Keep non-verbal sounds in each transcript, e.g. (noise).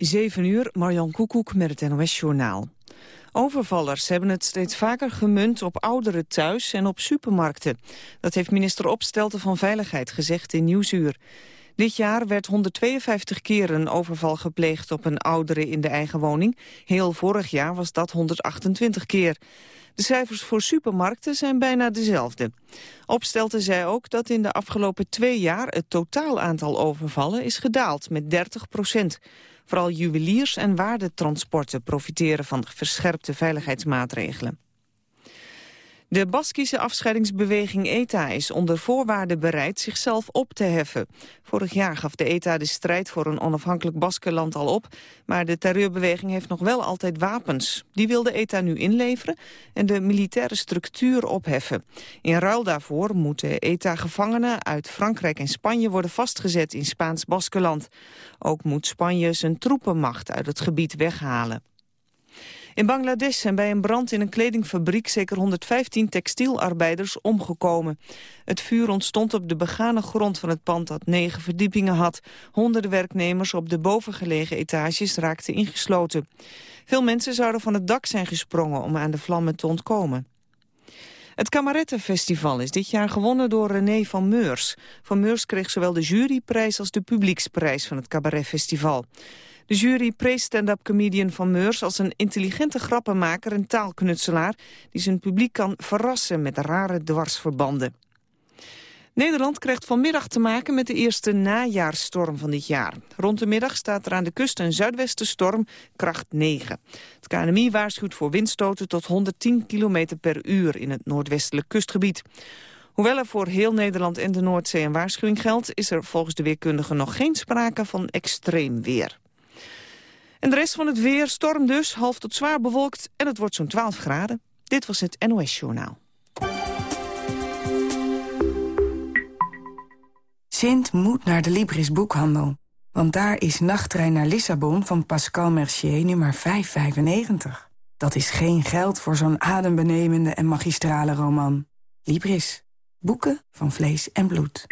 7 uur, Marjan Koekoek met het NOS-journaal. Overvallers hebben het steeds vaker gemunt op ouderen thuis en op supermarkten. Dat heeft minister Opstelten van Veiligheid gezegd in Nieuwsuur. Dit jaar werd 152 keer een overval gepleegd op een oudere in de eigen woning. Heel vorig jaar was dat 128 keer. De cijfers voor supermarkten zijn bijna dezelfde. Opstelten zei ook dat in de afgelopen twee jaar het totaal aantal overvallen is gedaald met 30 procent. Vooral juweliers en waardetransporten profiteren van verscherpte veiligheidsmaatregelen. De Baskische afscheidingsbeweging ETA is onder voorwaarden bereid zichzelf op te heffen. Vorig jaar gaf de ETA de strijd voor een onafhankelijk Baskenland al op, maar de terreurbeweging heeft nog wel altijd wapens. Die wil de ETA nu inleveren en de militaire structuur opheffen. In ruil daarvoor moeten ETA-gevangenen uit Frankrijk en Spanje worden vastgezet in Spaans Baskenland. Ook moet Spanje zijn troepenmacht uit het gebied weghalen. In Bangladesh zijn bij een brand in een kledingfabriek zeker 115 textielarbeiders omgekomen. Het vuur ontstond op de begane grond van het pand dat negen verdiepingen had. Honderden werknemers op de bovengelegen etages raakten ingesloten. Veel mensen zouden van het dak zijn gesprongen om aan de vlammen te ontkomen. Het Kamarettenfestival is dit jaar gewonnen door René van Meurs. Van Meurs kreeg zowel de juryprijs als de publieksprijs van het Cabaretfestival. De jury prees stand-up comedian Van Meurs als een intelligente grappenmaker en taalknutselaar... die zijn publiek kan verrassen met rare dwarsverbanden. Nederland krijgt vanmiddag te maken met de eerste najaarstorm van dit jaar. Rond de middag staat er aan de kust een zuidwestenstorm, kracht 9. Het KNMI waarschuwt voor windstoten tot 110 km per uur in het noordwestelijk kustgebied. Hoewel er voor heel Nederland en de Noordzee een waarschuwing geldt... is er volgens de weerkundigen nog geen sprake van extreem weer. En de rest van het weer, storm dus, half tot zwaar bewolkt en het wordt zo'n 12 graden. Dit was het NOS Journaal. Sint moet naar de Libris boekhandel. Want daar is Nachttrein naar Lissabon van Pascal Mercier nummer 595. Dat is geen geld voor zo'n adembenemende en magistrale roman. Libris. Boeken van vlees en bloed.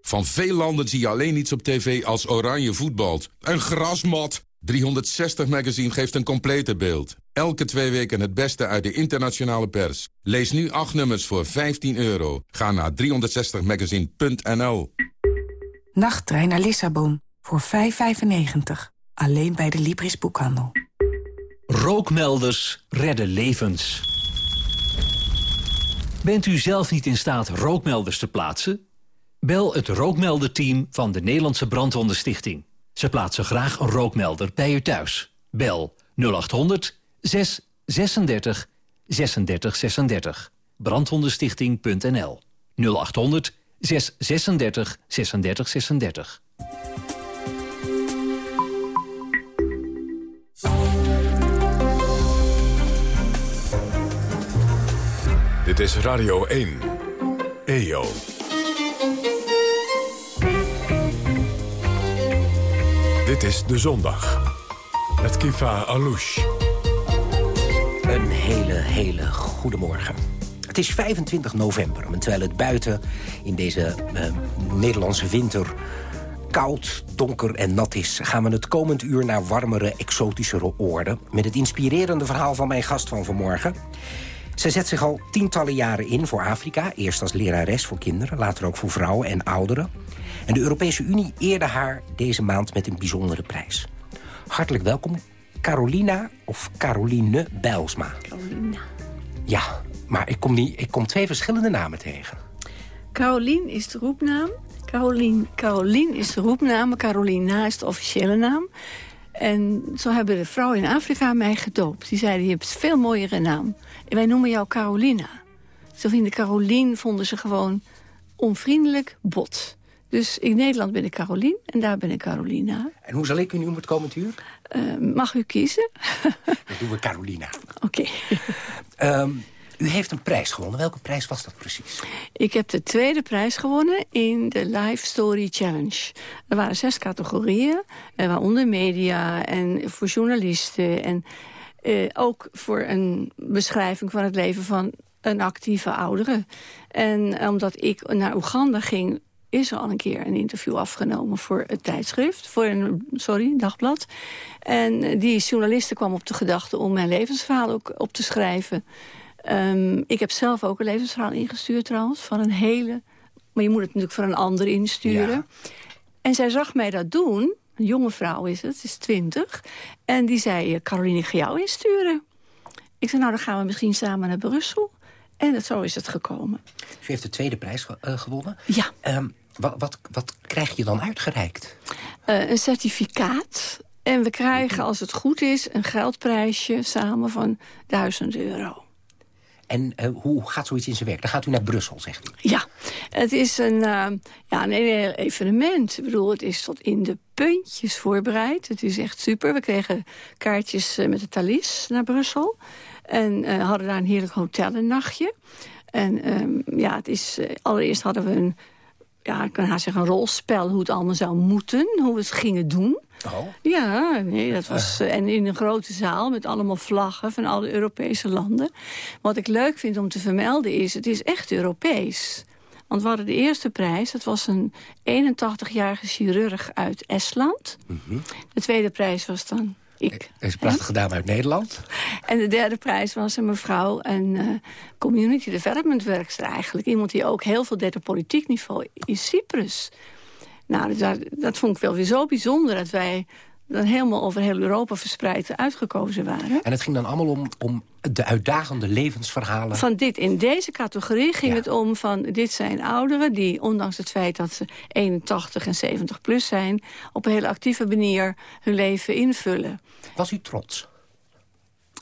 Van veel landen zie je alleen iets op tv als oranje voetbalt. Een grasmat! 360 Magazine geeft een complete beeld. Elke twee weken het beste uit de internationale pers. Lees nu acht nummers voor 15 euro. Ga naar 360magazine.nl Nachttrein naar Lissabon voor 5,95. Alleen bij de Libris Boekhandel. Rookmelders redden levens. Bent u zelf niet in staat rookmelders te plaatsen? Bel het rookmelderteam van de Nederlandse Brandwondenstichting. Ze plaatsen graag een rookmelder bij u thuis. Bel 0800 636 36 36. Brandhondenstichting.nl 0800 636 36 36. Dit is Radio 1. EO. Dit is De Zondag. Met Kifa Alouche. Een hele, hele goede morgen. Het is 25 november, terwijl het buiten in deze uh, Nederlandse winter koud, donker en nat is... gaan we het komend uur naar warmere, exotischere oorden... met het inspirerende verhaal van mijn gast van vanmorgen. Zij zet zich al tientallen jaren in voor Afrika. Eerst als lerares voor kinderen, later ook voor vrouwen en ouderen. En de Europese Unie eerde haar deze maand met een bijzondere prijs. Hartelijk welkom, Carolina of Caroline Bijlsma. Carolina. Ja, maar ik kom, niet, ik kom twee verschillende namen tegen. Caroline is de roepnaam. Caroline, Caroline is de roepnaam, Carolina is de officiële naam. En zo hebben de vrouwen in Afrika mij gedoopt. Die zeiden, je hebt een veel mooiere naam. En wij noemen jou Carolina. Zo vinden Caroline vonden ze gewoon onvriendelijk bot. Dus in Nederland ben ik Carolien en daar ben ik Carolina. En hoe zal ik u noemen het komend uur? Uh, mag u kiezen? (laughs) Dan doen we Carolina. Oké. Okay. um, u heeft een prijs gewonnen. Welke prijs was dat precies? Ik heb de tweede prijs gewonnen in de Life Story Challenge. Er waren zes categorieën, waaronder media en voor journalisten... en uh, ook voor een beschrijving van het leven van een actieve oudere. En omdat ik naar Oeganda ging is er al een keer een interview afgenomen voor het tijdschrift. Voor een, sorry, dagblad. En die journaliste kwam op de gedachte om mijn levensverhaal ook op te schrijven. Ehm, ik heb zelf ook een levensverhaal ingestuurd trouwens. Van een hele... Maar je moet het natuurlijk voor een ander insturen. En zij zag mij dat doen. Een jonge vrouw is het, is twintig. En die zei, Caroline, ik ga jou insturen. Ik zei, nou dan gaan we misschien samen naar Brussel. En dat, zo is het gekomen. U heeft de tweede prijs uh, gewonnen. Ja. Um, wat, wat, wat, krijg je dan uitgereikt? Uh, een certificaat. En we krijgen, als het goed is, een geldprijsje samen van 1000 euro. En uh, hoe gaat zoiets in zijn werk? Dan gaat u naar Brussel, zegt u. Ja, het is een, uh, ja, een heel evenement. Ik bedoel, het is tot in de puntjes voorbereid. Het is echt super. We kregen kaartjes met de Thalys naar Brussel. En hadden daar een heerlijk hotel een nachtje. En um, ja, het is, allereerst hadden we een, ja, ik kan haar zeggen, een rolspel... hoe het allemaal zou moeten, hoe we het gingen doen. Oh. Ja, nee, dat was... Uh, en in een grote zaal met allemaal vlaggen van alle Europese landen. Wat ik leuk vind om te vermelden is, het is echt Europees. Want we hadden de eerste prijs, dat was een 81-jarige chirurg uit Estland. Mm -hmm. De tweede prijs was dan ik. Deze prachtige dame uit Nederland. En de derde prijs was een mevrouw, een uh, community development werkster eigenlijk. Iemand die ook heel veel deed op politiek niveau in Cyprus. Nou, dat, dat vond ik wel weer zo bijzonder dat wij dan helemaal over heel Europa verspreid uitgekozen waren. En het ging dan allemaal om, om de uitdagende levensverhalen? Van dit, in deze categorie ging ja. het om van... dit zijn ouderen die, ondanks het feit dat ze 81 en 70 plus zijn... op een hele actieve manier hun leven invullen. Was u trots?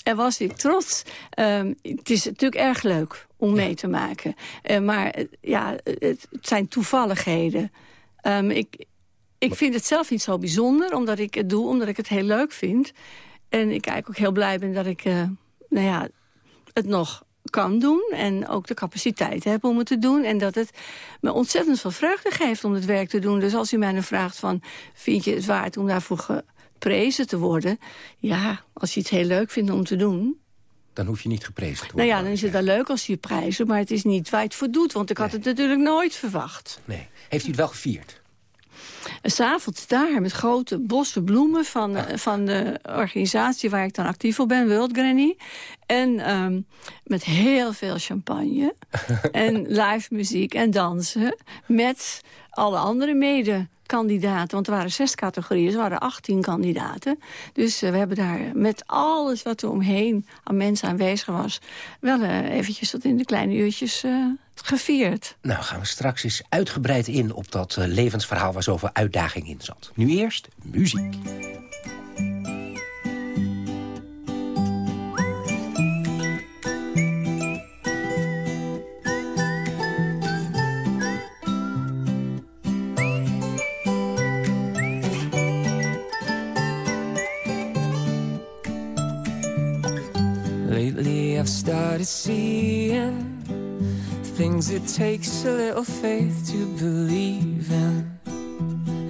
Er was ik trots. Um, het is natuurlijk erg leuk om ja. mee te maken. Uh, maar ja, het, het zijn toevalligheden. Um, ik, ik vind het zelf niet zo bijzonder, omdat ik het doe, omdat ik het heel leuk vind. En ik eigenlijk ook heel blij ben dat ik uh, nou ja, het nog kan doen. En ook de capaciteit heb om het te doen. En dat het me ontzettend veel vreugde geeft om het werk te doen. Dus als u mij dan vraagt van, vind je het waard om daarvoor geprezen te worden? Ja, als je het heel leuk vindt om te doen dan hoef je niet geprezen te worden. Nou ja, dan is het wel leuk als je je prijzen, maar het is niet waar je het voor doet. Want ik had het natuurlijk nooit verwacht. Nee. Heeft u het wel gevierd? S'avonds daar met grote bossen bloemen van, ja. van de organisatie waar ik dan actief op ben, World Granny. En um, met heel veel champagne (laughs) en live muziek en dansen met alle andere mede kandidaten. Want er waren zes categorieën, er waren 18 kandidaten. Dus uh, we hebben daar met alles wat er omheen aan mensen aanwezig was... wel uh, eventjes tot in de kleine uurtjes uh, gevierd. Nou, gaan we straks eens uitgebreid in op dat levensverhaal... waar zoveel uitdaging in zat. Nu eerst muziek. Lately I've started seeing things it takes a little faith to believe in.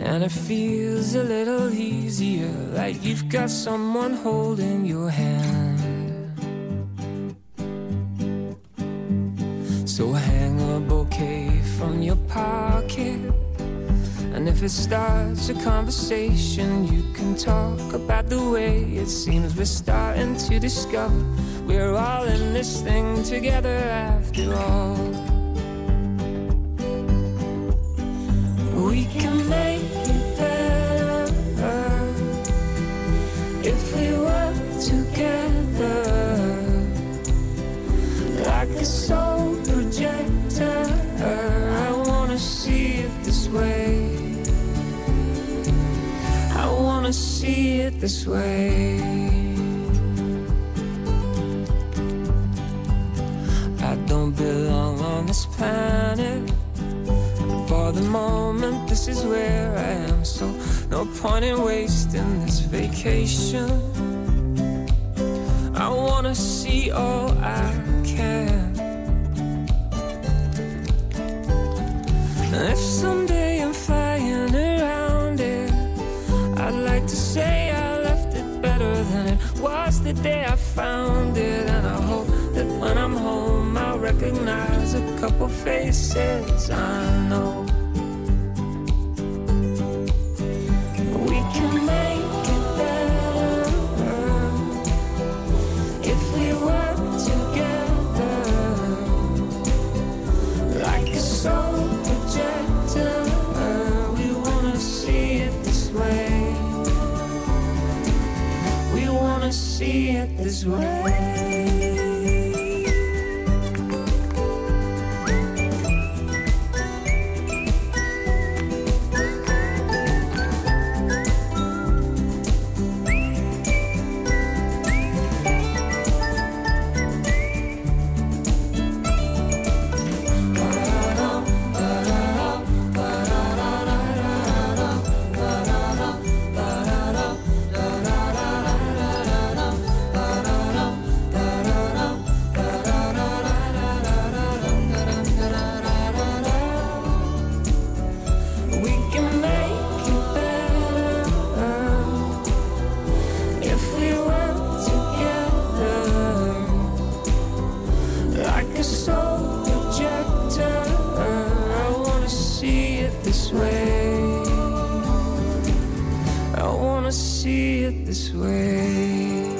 And it feels a little easier, like you've got someone holding your hand. So hang a bouquet from your pocket. And if it starts a conversation, you can talk about the way it seems we're starting to discover we're all in this thing together after all. We can make it better if we work together like a soul projector. I wanna see it this way. I wanna see it this way. This planet. For the moment, this is where I am. So, no point in wasting this vacation. I wanna see all I can. And if someday I'm flying around it, I'd like to say I left it better than it was the day I found it. And I recognize a couple faces I know. We can make it better if we work together like a soul projector. We wanna see it this way. We wanna see it this way. See this way.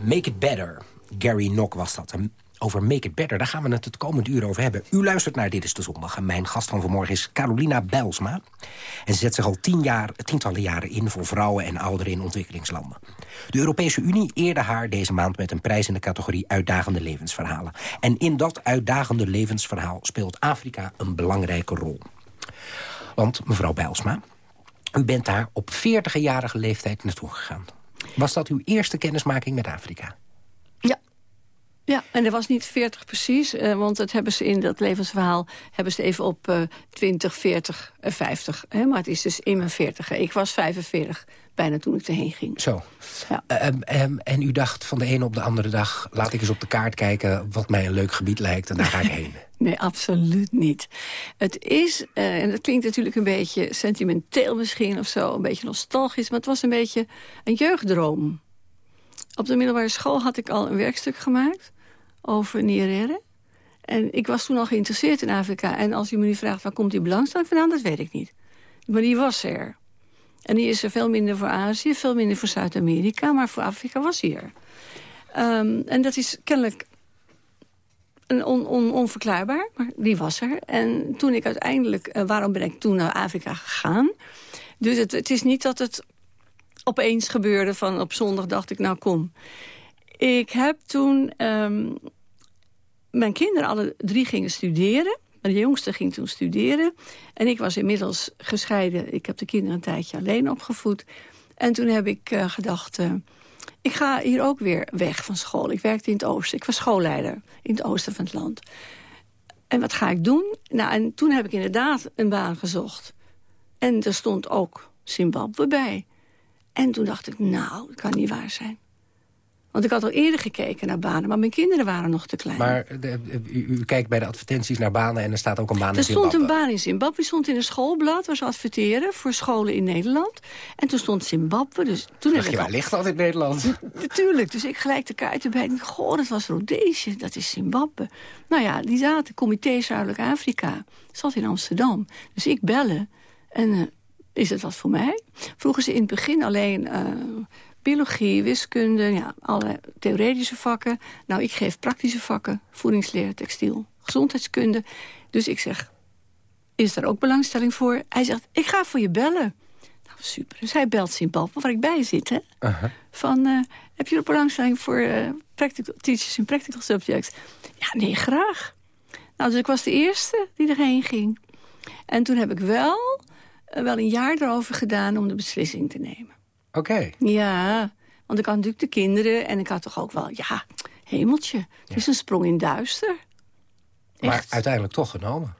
Make It Better. Gary Nock was dat. En over Make It Better, daar gaan we het het komende uur over hebben. U luistert naar Dit is de Zondag. En mijn gast van vanmorgen is Carolina Bijlsma. En ze zet zich al tien jaar, tientallen jaren in voor vrouwen en ouderen in ontwikkelingslanden. De Europese Unie eerde haar deze maand met een prijs in de categorie Uitdagende Levensverhalen. En in dat uitdagende levensverhaal speelt Afrika een belangrijke rol. Want, mevrouw Bijlsma, u bent daar op 40-jarige leeftijd naartoe gegaan. Was dat uw eerste kennismaking met Afrika? Ja. Ja, en dat was niet 40 precies, eh, want dat hebben ze in dat levensverhaal hebben ze even op eh 20, 40, eh, 50. Hè? Maar het is dus in mijn 40. Ik was 45 bijna toen ik erheen ging. Zo. Ja. Ehm, ehm, en u dacht van de ene op de andere dag... laat ik eens op de kaart kijken wat mij een leuk gebied lijkt... en daar ga ik heen. (laughs) Nee, absoluut niet. Het is, eh, en dat klinkt natuurlijk een beetje sentimenteel misschien of zo... een beetje nostalgisch, maar het was een beetje een jeugddroom. Op de middelbare school had ik al een werkstuk gemaakt over Nyerere. En ik was toen al geïnteresseerd in Afrika. En als u me nu vraagt, waar komt die belangstelling vandaan? Dat weet ik niet. Maar die was er. En die is er veel minder voor Azië, veel minder voor Zuid-Amerika... maar voor Afrika was hij er. Ehm, en dat is kennelijk een on, on, onverklaarbaar, maar die was er. En toen ik uiteindelijk, eh, waarom ben ik toen naar Afrika gegaan? Dus het, het is niet dat het opeens gebeurde van op zondag dacht ik, nou kom. Ik heb toen, ehm, mijn kinderen alle drie gingen studeren. De jongste ging toen studeren. En ik was inmiddels gescheiden. Ik heb de kinderen een tijdje alleen opgevoed. En toen heb ik eh, gedacht... eh, ik ga hier ook weer weg van school. Ik werkte in het oosten. Ik was schoolleider in het oosten van het land. En wat ga ik doen? Nou, en toen heb ik inderdaad een baan gezocht. En er stond ook Zimbabwe bij. En toen dacht ik, nou, dat kan niet waar zijn. Want ik had al eerder gekeken naar banen, maar mijn kinderen waren nog te klein. Maar de- u, u kijkt bij de advertenties naar banen... en er staat ook een baan in Er stond Zimbabwe. een baan in Zimbabwe. Die stond in een schoolblad waar ze adverteren voor scholen in Nederland. En toen stond Zimbabwe. Dus toen Dacht heb je, waar al- ligt dat in Nederland? (laughs) Natuurlijk, dus ik gelijk de kaart erbij. Ik denk, goh, dat was Rhodesië, dat is Zimbabwe. Nou ja, die zaten, Comité Zuidelijk Afrika, zat in Amsterdam. Dus ik bellen en eh, is het wat voor mij? Vroegen ze in het begin alleen eh, biologie, wiskunde, ja, alle theoretische vakken. Nou, ik geef praktische vakken, voedingsleer, textiel, gezondheidskunde. Dus ik zeg, is daar ook belangstelling voor? Hij zegt, ik ga voor je bellen. Nou, super. Dus hij belt Zimbabwe, waar ik bij zit, hè? Van, eh, heb je er belangstelling voor eh, practical, teachers in practical subjects? Ja, nee, graag. Nou, dus ik was de eerste die erheen ging. En toen heb ik wel, eh, wel een jaar erover gedaan om de beslissing te nemen. Oké. Ja, want ik had natuurlijk de kinderen en ik had toch ook wel, ja, hemeltje. Het is een sprong in duister. Maar Echt. uiteindelijk toch genomen.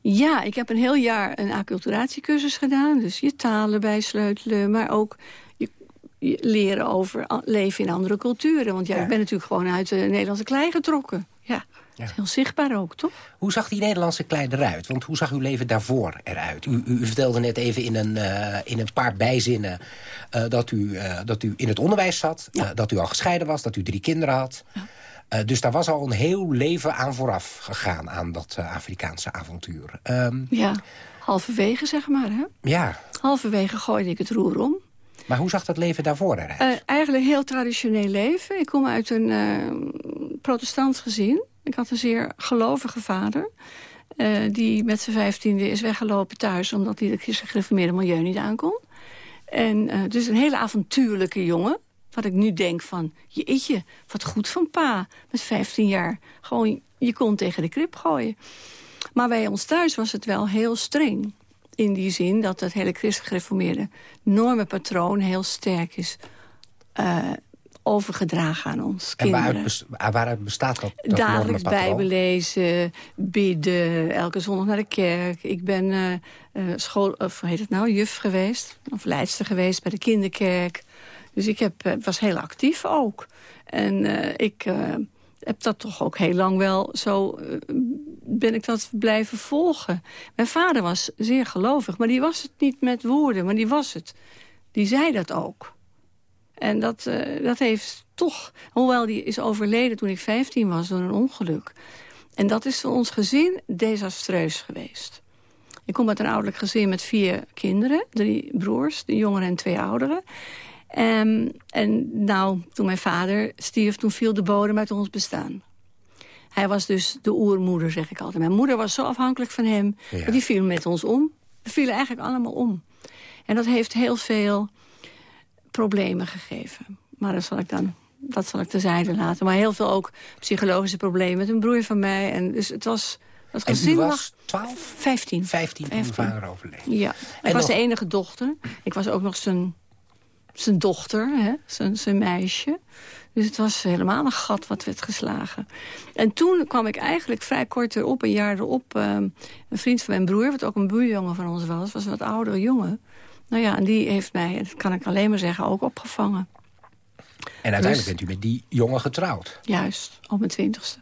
Ja, ik heb een heel jaar een acculturatiecursus gedaan. Dus je talen bijsleutelen, maar ook je, je leren over leven in andere culturen. Want ja, Ja. ik ben natuurlijk gewoon uit de Nederlandse klei getrokken. Ja, heel zichtbaar ook, toch? Hoe zag die Nederlandse klei eruit? Want hoe zag uw leven daarvoor eruit? U, u vertelde net even in een, eh, in een paar bijzinnen... eh, dat, u, eh, dat u in het onderwijs zat, Ja. dat u al gescheiden was... dat u drie kinderen had. Dus daar was al een heel leven aan vooraf gegaan... aan dat Afrikaanse avontuur. Ehm, Ja, halverwege zeg maar, hè? ja, Halverwege gooide ik het roer om. maar hoe zag dat leven daarvoor eruit? Eigenlijk heel traditioneel leven. Ik kom uit een protestants gezin. Ik had een zeer gelovige vader. eh, die met zijn vijftiende is weggelopen thuis... omdat hij het gereformeerde milieu niet aankon. En uh, dus een hele avontuurlijke jongen. Wat ik nu denk van, jeetje, wat goed van pa. Met 15 jaar. Gewoon je kon tegen de krip gooien. Maar bij ons thuis was het wel heel streng. In die zin dat het hele christelijk gereformeerde normenpatroon heel sterk is. Uh, overgedragen aan ons en kinderen. En waaruit, bestaat dat, dat Dagelijks bijbel lezen, bidden, elke zondag naar de kerk. Ik ben uh, uh, school, of heet het nou, juf geweest. Of leidster geweest bij de kinderkerk. Dus ik heb, was heel actief ook. En ik heb dat toch ook heel lang wel zo... ben ik dat blijven volgen. Mijn vader was zeer gelovig, maar die was het niet met woorden. Maar die was het. Die zei dat ook. En dat, uh, dat heeft toch... Hoewel die is overleden toen ik 15 was door een ongeluk. En dat is voor ons gezin desastreus geweest. Ik kom uit een ouderlijk gezin met vier kinderen. Drie broers, de jongeren en twee ouderen. Um, en nou, toen mijn vader stierf, toen viel de bodem uit ons bestaan. Hij was dus de oermoeder, zeg ik altijd. Mijn moeder was zo afhankelijk van hem, ja. dat die viel met ons om. We vielen eigenlijk allemaal om. En dat heeft heel veel problemen gegeven. Maar dat zal ik dan dat zal ik terzijde laten. Maar heel veel ook psychologische problemen met een broer van mij. En dus het was... Het gezin en u was 12? 15. 15 toen vader overleed. Ja, ik was de enige dochter. Ik was ook nog zijn, zijn dochter, hè? Zijn, zijn meisje. Dus het was helemaal een gat wat werd geslagen. En toen kwam ik eigenlijk vrij kort erop, een jaar erop... Uh, een vriend van mijn broer, wat ook een buurjongen van ons was... was een wat oudere jongen. Nou ja, en die heeft mij, dat kan ik alleen maar zeggen, ook opgevangen. En uiteindelijk dus, bent u met die jongen getrouwd. Juist, op mijn twintigste.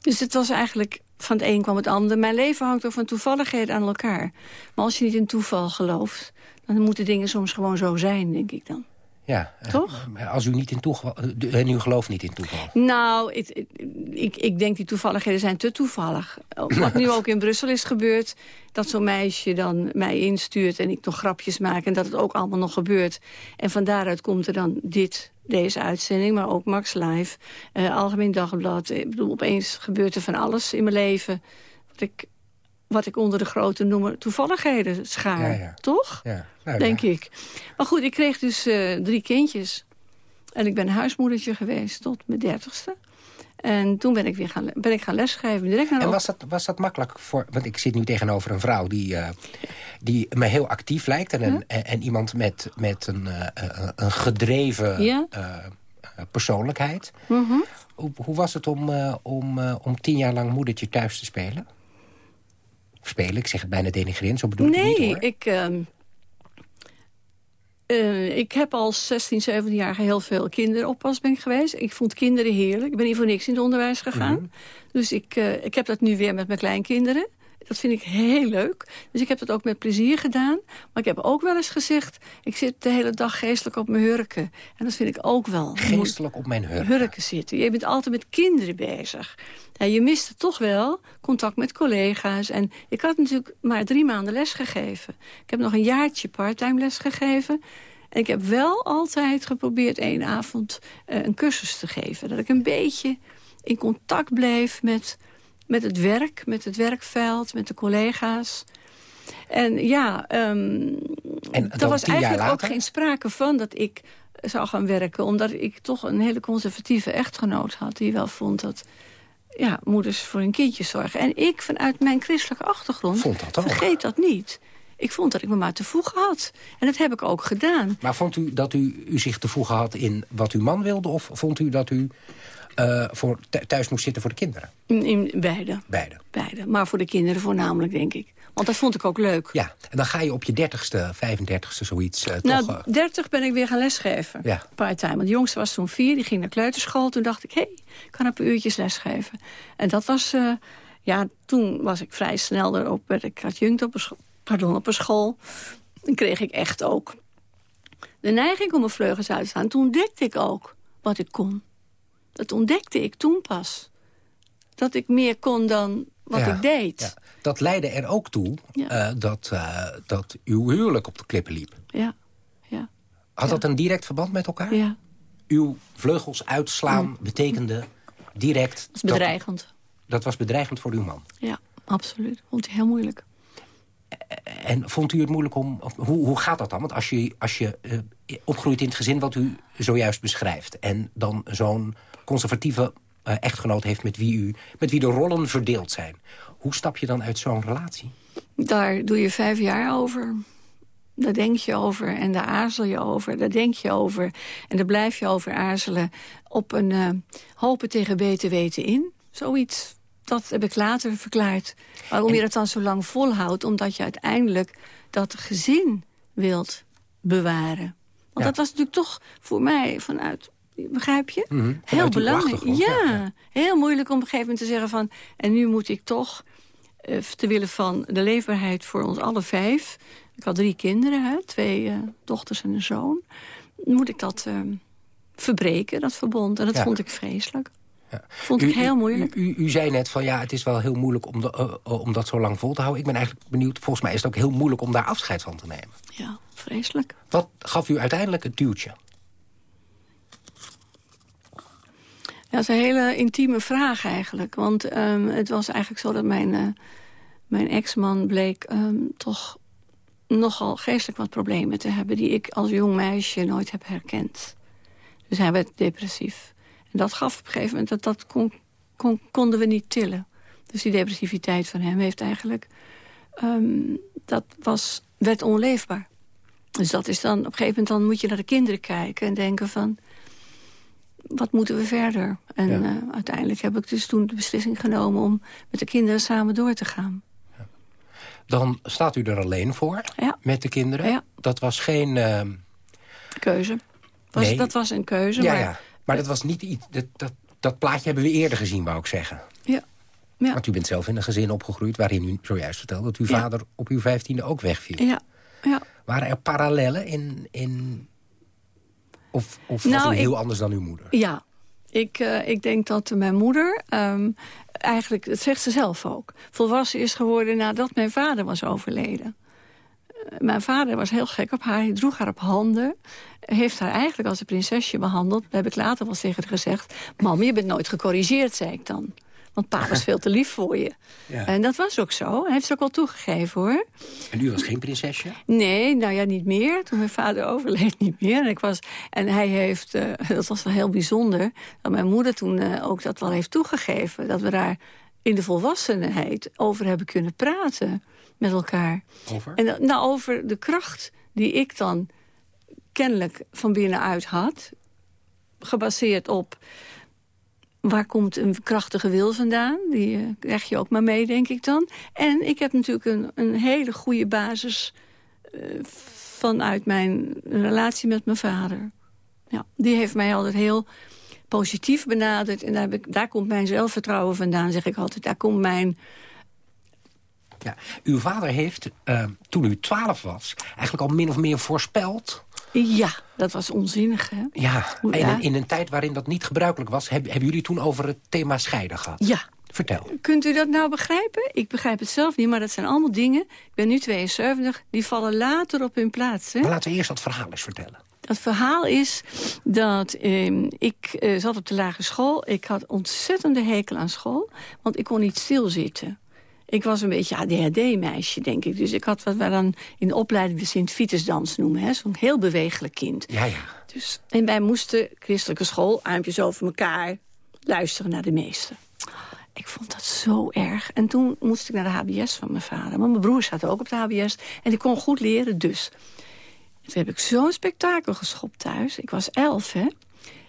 Dus het was eigenlijk, van het een kwam het ander. Mijn leven hangt ook van toevalligheden aan elkaar. Maar als je niet in toeval gelooft, dan moeten dingen soms gewoon zo zijn, denk ik dan. Ja, toch? Als u niet in toeval, en u gelooft niet in toeval? Nou, ik, ik, ik denk die toevalligheden zijn te toevallig. Wat nu ook in Brussel is gebeurd, dat zo'n meisje dan mij instuurt en ik nog grapjes maak en dat het ook allemaal nog gebeurt. En van daaruit komt er dan dit, deze uitzending, maar ook Max Live, uh, Algemeen Dagblad. Ik bedoel, opeens gebeurt er van alles in mijn leven wat ik wat ik onder de grote noemer toevalligheden schaar. Toch? Ja. Nou, Denk ik. Maar goed, ik kreeg dus uh, drie kindjes. En ik ben huismoedertje geweest tot mijn dertigste. En toen ben ik weer gaan, ben ik gaan lesgeven. Direct en was dat, was dat makkelijk voor... Want ik zit nu tegenover een vrouw die, uh, die me heel actief lijkt. En, een, en, en, iemand met, met een, uh, een gedreven ja? persoonlijkheid. -hmm. hoe, hoe, was het om, om, om tien jaar lang moedertje thuis te spelen? Spelen. Ik zeg het bijna denigrerend, zo bedoel ik nee, niet hoor. Nee, ik... Uh, uh, ik heb al 16, 17 jaar heel veel kinderoppas ben geweest. Ik vond kinderen heerlijk. Ik ben hier voor niks in het onderwijs gegaan. Mm -hmm. Dus ik, uh, ik heb dat nu weer met mijn kleinkinderen. Dat vind ik heel leuk. Dus ik heb dat ook met plezier gedaan. Maar ik heb ook wel eens gezegd... ik zit de hele dag geestelijk op mijn hurken. En dat vind ik ook wel. Geestelijk op mijn hurken? Hurken zitten. Je bent altijd met kinderen bezig. Ja, je miste toch wel contact met collega's. En ik had natuurlijk maar drie maanden les gegeven. Ik heb nog een jaartje parttime les gegeven. En ik heb wel altijd geprobeerd één avond uh, een cursus te geven. Dat ik een beetje in contact bleef met met het werk, met het werkveld, met de collega's. En ja, um, en er was eigenlijk ook geen sprake van dat ik zou gaan werken. Omdat ik toch een hele conservatieve echtgenoot had... die wel vond dat ja, moeders voor hun kindjes zorgen. En ik vanuit mijn christelijke achtergrond... Vond dat ook. Vergeet dat niet. Ik vond dat ik me maar te vroeg had. En dat heb ik ook gedaan. Maar vond u dat u, u zich te vroeg had in wat uw man wilde? Of vond u dat u uh, voor thuis moest zitten voor de kinderen? In, in, beide. Beide. Beide. Maar voor de kinderen voornamelijk, denk ik. Want dat vond ik ook leuk. Ja, en dan ga je op je dertigste, 35ste zoiets uh, nou, toch... Uh... 30 ben ik weer gaan lesgeven. Ja. Part-time. Want de jongste was toen vier, die ging naar kleuterschool. Toen dacht ik, hé, hey, ik kan een paar uurtjes lesgeven. En dat was... Uh, ja, toen was ik vrij snel erop. Werd ik adjunct op een, school, pardon, op een school. Dan kreeg ik echt ook de neiging om mijn vleugels uit te staan. Toen ontdekte ik ook wat ik kon. Dat ontdekte ik toen pas. Dat ik meer kon dan wat ja, ik deed. Ja. Dat leidde er ook toe ja. uh, dat, uh, dat uw huwelijk op de klippen liep. Ja. ja. Had dat een direct verband met elkaar? Ja. Uw vleugels uitslaan betekende direct... Dat was bedreigend. Dat, dat, was bedreigend voor uw man? Ja, absoluut. Vond hij heel moeilijk. en vond u het moeilijk om... Hoe, hoe gaat dat dan? Want als je, als je uh, opgroeit in het gezin wat u zojuist beschrijft... en dan zo'n conservatieve uh, echtgenoot heeft met wie, u, met wie de rollen verdeeld zijn... hoe stap je dan uit zo'n relatie? Daar doe je vijf jaar over. Daar denk je over en daar aarzel je over. Daar denk je over en daar blijf je over aarzelen. Op een uh, hopen tegen beter weten in. Zoiets dat heb ik later verklaard. Waarom je dat dan zo lang volhoudt? Omdat je uiteindelijk dat gezin wilt bewaren. Want dat was natuurlijk toch voor mij vanuit... Begrijp je? Mhm. Heel belangrijk. Ja, heel moeilijk om op een gegeven moment te zeggen van... en nu moet ik toch, eh, te willen van de leefbaarheid voor ons alle vijf... ik had drie kinderen, hè, twee eh, dochters en een zoon... moet ik dat eh, verbreken, dat verbond. En dat Ja. vond ik vreselijk. Ja. Vond ik U- heel moeilijk. U, u, u zei net van ja, het is wel heel moeilijk om, de- eh, om dat zo lang vol te houden. Ik ben eigenlijk benieuwd, volgens mij is het ook heel moeilijk om daar afscheid van te nemen. Ja, vreselijk. Wat gaf u uiteindelijk het duwtje? Dat is een hele intieme vraag eigenlijk. Want ehm, het was eigenlijk zo dat mijn, eh, mijn ex-man bleek ehm, toch nogal geestelijk wat problemen te hebben... die ik als jong meisje nooit heb herkend. Dus hij werd depressief. En dat gaf op een gegeven moment, dat, dat kon, kon- konden we niet tillen. Dus die depressiviteit van hem heeft eigenlijk... ehm, dat was, werd onleefbaar. Dus dat is dan, op een gegeven moment dan moet je naar de kinderen kijken... en denken van, wat moeten we verder? En Ja. eh, uiteindelijk heb ik dus toen de beslissing genomen... om met de kinderen samen door te gaan. Dan staat u er alleen voor Ja. met de kinderen. Ja. Dat was geen... ehm, Keuze. Was, Nee. Dat was een keuze, ja, maar... ja, maar dat was niet iets... Dat, dat, dat plaatje hebben we eerder gezien, wou ik zeggen. Ja. Ja. Want u bent zelf in een gezin opgegroeid... waarin u zojuist vertelde dat uw Ja. vader op uw vijftiende ook wegviel. Ja, ja. Waren er parallellen in... in of of Nou, was u ik- heel anders dan uw moeder? Ja, ik, eh, ik denk dat mijn moeder, ehm, eigenlijk, dat zegt ze zelf ook... volwassen is geworden nadat mijn vader was overleden. Eh, mijn vader was heel gek op haar, hij droeg haar op handen... heeft haar eigenlijk als een prinsesje behandeld. Daar heb ik later wel eens tegen haar gezegd... mam, je bent nooit gecorrigeerd, zei ik dan. Want pa was (laughs) veel te lief voor je. Ja. En dat was ook zo. Hij heeft ze ook wel toegegeven, hoor. En u was geen prinsesje? Nee, nou ja, niet meer. Toen mijn vader (laughs) overleed, niet meer. En, ik was, en hij heeft, eh, (laughs) dat was wel heel bijzonder... dat mijn moeder toen eh, ook dat wel heeft toegegeven. Dat we daar in de volwassenheid over hebben kunnen praten met elkaar. Over? En nou, over de kracht die ik dan kennelijk van binnenuit had... gebaseerd op waar komt een krachtige wil vandaan? Die eh, krijg je ook maar mee, denk ik dan. En ik heb natuurlijk een, een hele goede basis eh, vanuit mijn relatie met mijn vader. Ja, die heeft mij altijd heel positief benaderd. En daar, heb ik, daar komt mijn zelfvertrouwen vandaan, zeg ik altijd. Daar komt mijn... Ja. Uw vader heeft, eh, toen u twaalf was... eigenlijk al min of meer voorspeld... Ja, dat was onzinnig, hè? Ja, Hoe- in, ja. Een, in een tijd waarin dat niet gebruikelijk was... Heb, hebben jullie toen over het thema scheiden gehad? Ja, Vertel. Kunt u dat nou begrijpen? Ik begrijp het zelf niet, maar dat zijn allemaal dingen... ik ben nu 72, die vallen later op hun plaats. Hè? Maar laten we eerst dat verhaal eens vertellen. Het verhaal is dat eh, ik eh, zat op de lagere school. Ik had ontzettende hekel aan school, want ik kon niet stilzitten. Ik was een beetje ADHD-meisje, denk ik. Dus ik had wat wij dan in de opleiding de Sint-Vitusdans noemen. hè, Zo'n heel bewegelijk kind. Ja, ja. Dus, en wij moesten, christelijke school, armpjes over elkaar... luisteren naar de meester. Ik vond dat zo erg. En toen moest ik naar de HBS van mijn vader. Want mijn broer zat ook op de HBS. En ik kon goed leren, dus. Toen heb ik zo'n spektakel geschopt thuis. Ik was elf, hè.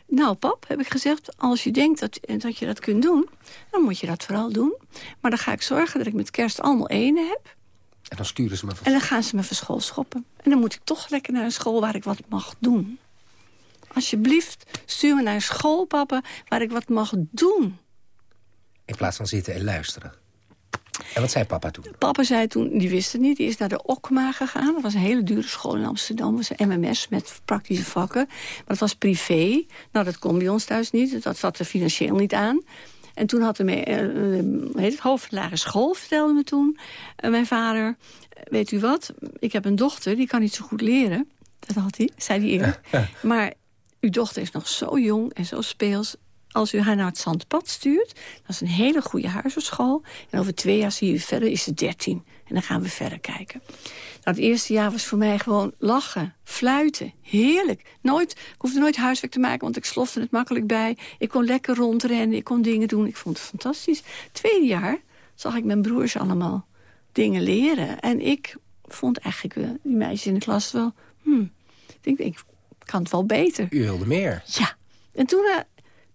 Nou, pap, heb ik gezegd, als je denkt dat, dat je dat kunt doen... dan moet je dat vooral doen. Maar dan ga ik zorgen dat ik met kerst allemaal ene heb. En dan sturen ze me van... En dan gaan ze me van school schoppen. En dan moet ik toch lekker naar een school waar ik wat mag doen. Alsjeblieft, stuur me naar een school, papa, waar ik wat mag doen. In plaats van zitten en luisteren. En wat zei papa toen? Papa zei toen, die wist het niet, die is naar de OKMA gegaan. Dat was een hele dure school in Amsterdam. Dat was een MMS met praktische vakken. Maar dat was privé. Nou, dat kon bij ons thuis niet. Dat zat er financieel niet aan. En toen had de me- eh, het, school, vertelde me toen, eh, mijn vader... Weet u wat, ik heb een dochter, die kan niet zo goed leren. Dat had hij, zei hij eerlijk. (laughs) Maar uw dochter is nog zo jong en zo speels. Als u haar naar het Zandpad stuurt, dat is een hele goede huisartschool. En over twee jaar zie je verder, is ze dertien. En dan gaan we verder kijken. Nou, het eerste jaar was voor mij gewoon lachen, fluiten. Heerlijk. Nooit, ik hoefde nooit huiswerk te maken, want ik slofte het makkelijk bij. Ik kon lekker rondrennen, ik kon dingen doen. Ik vond het fantastisch. Tweede jaar zag ik mijn broers allemaal dingen leren. En ik vond eigenlijk uh, die meisjes in de klas wel... Hmm, ik denk, ik kan het wel beter. U wilde meer? Ja. En toen, uh,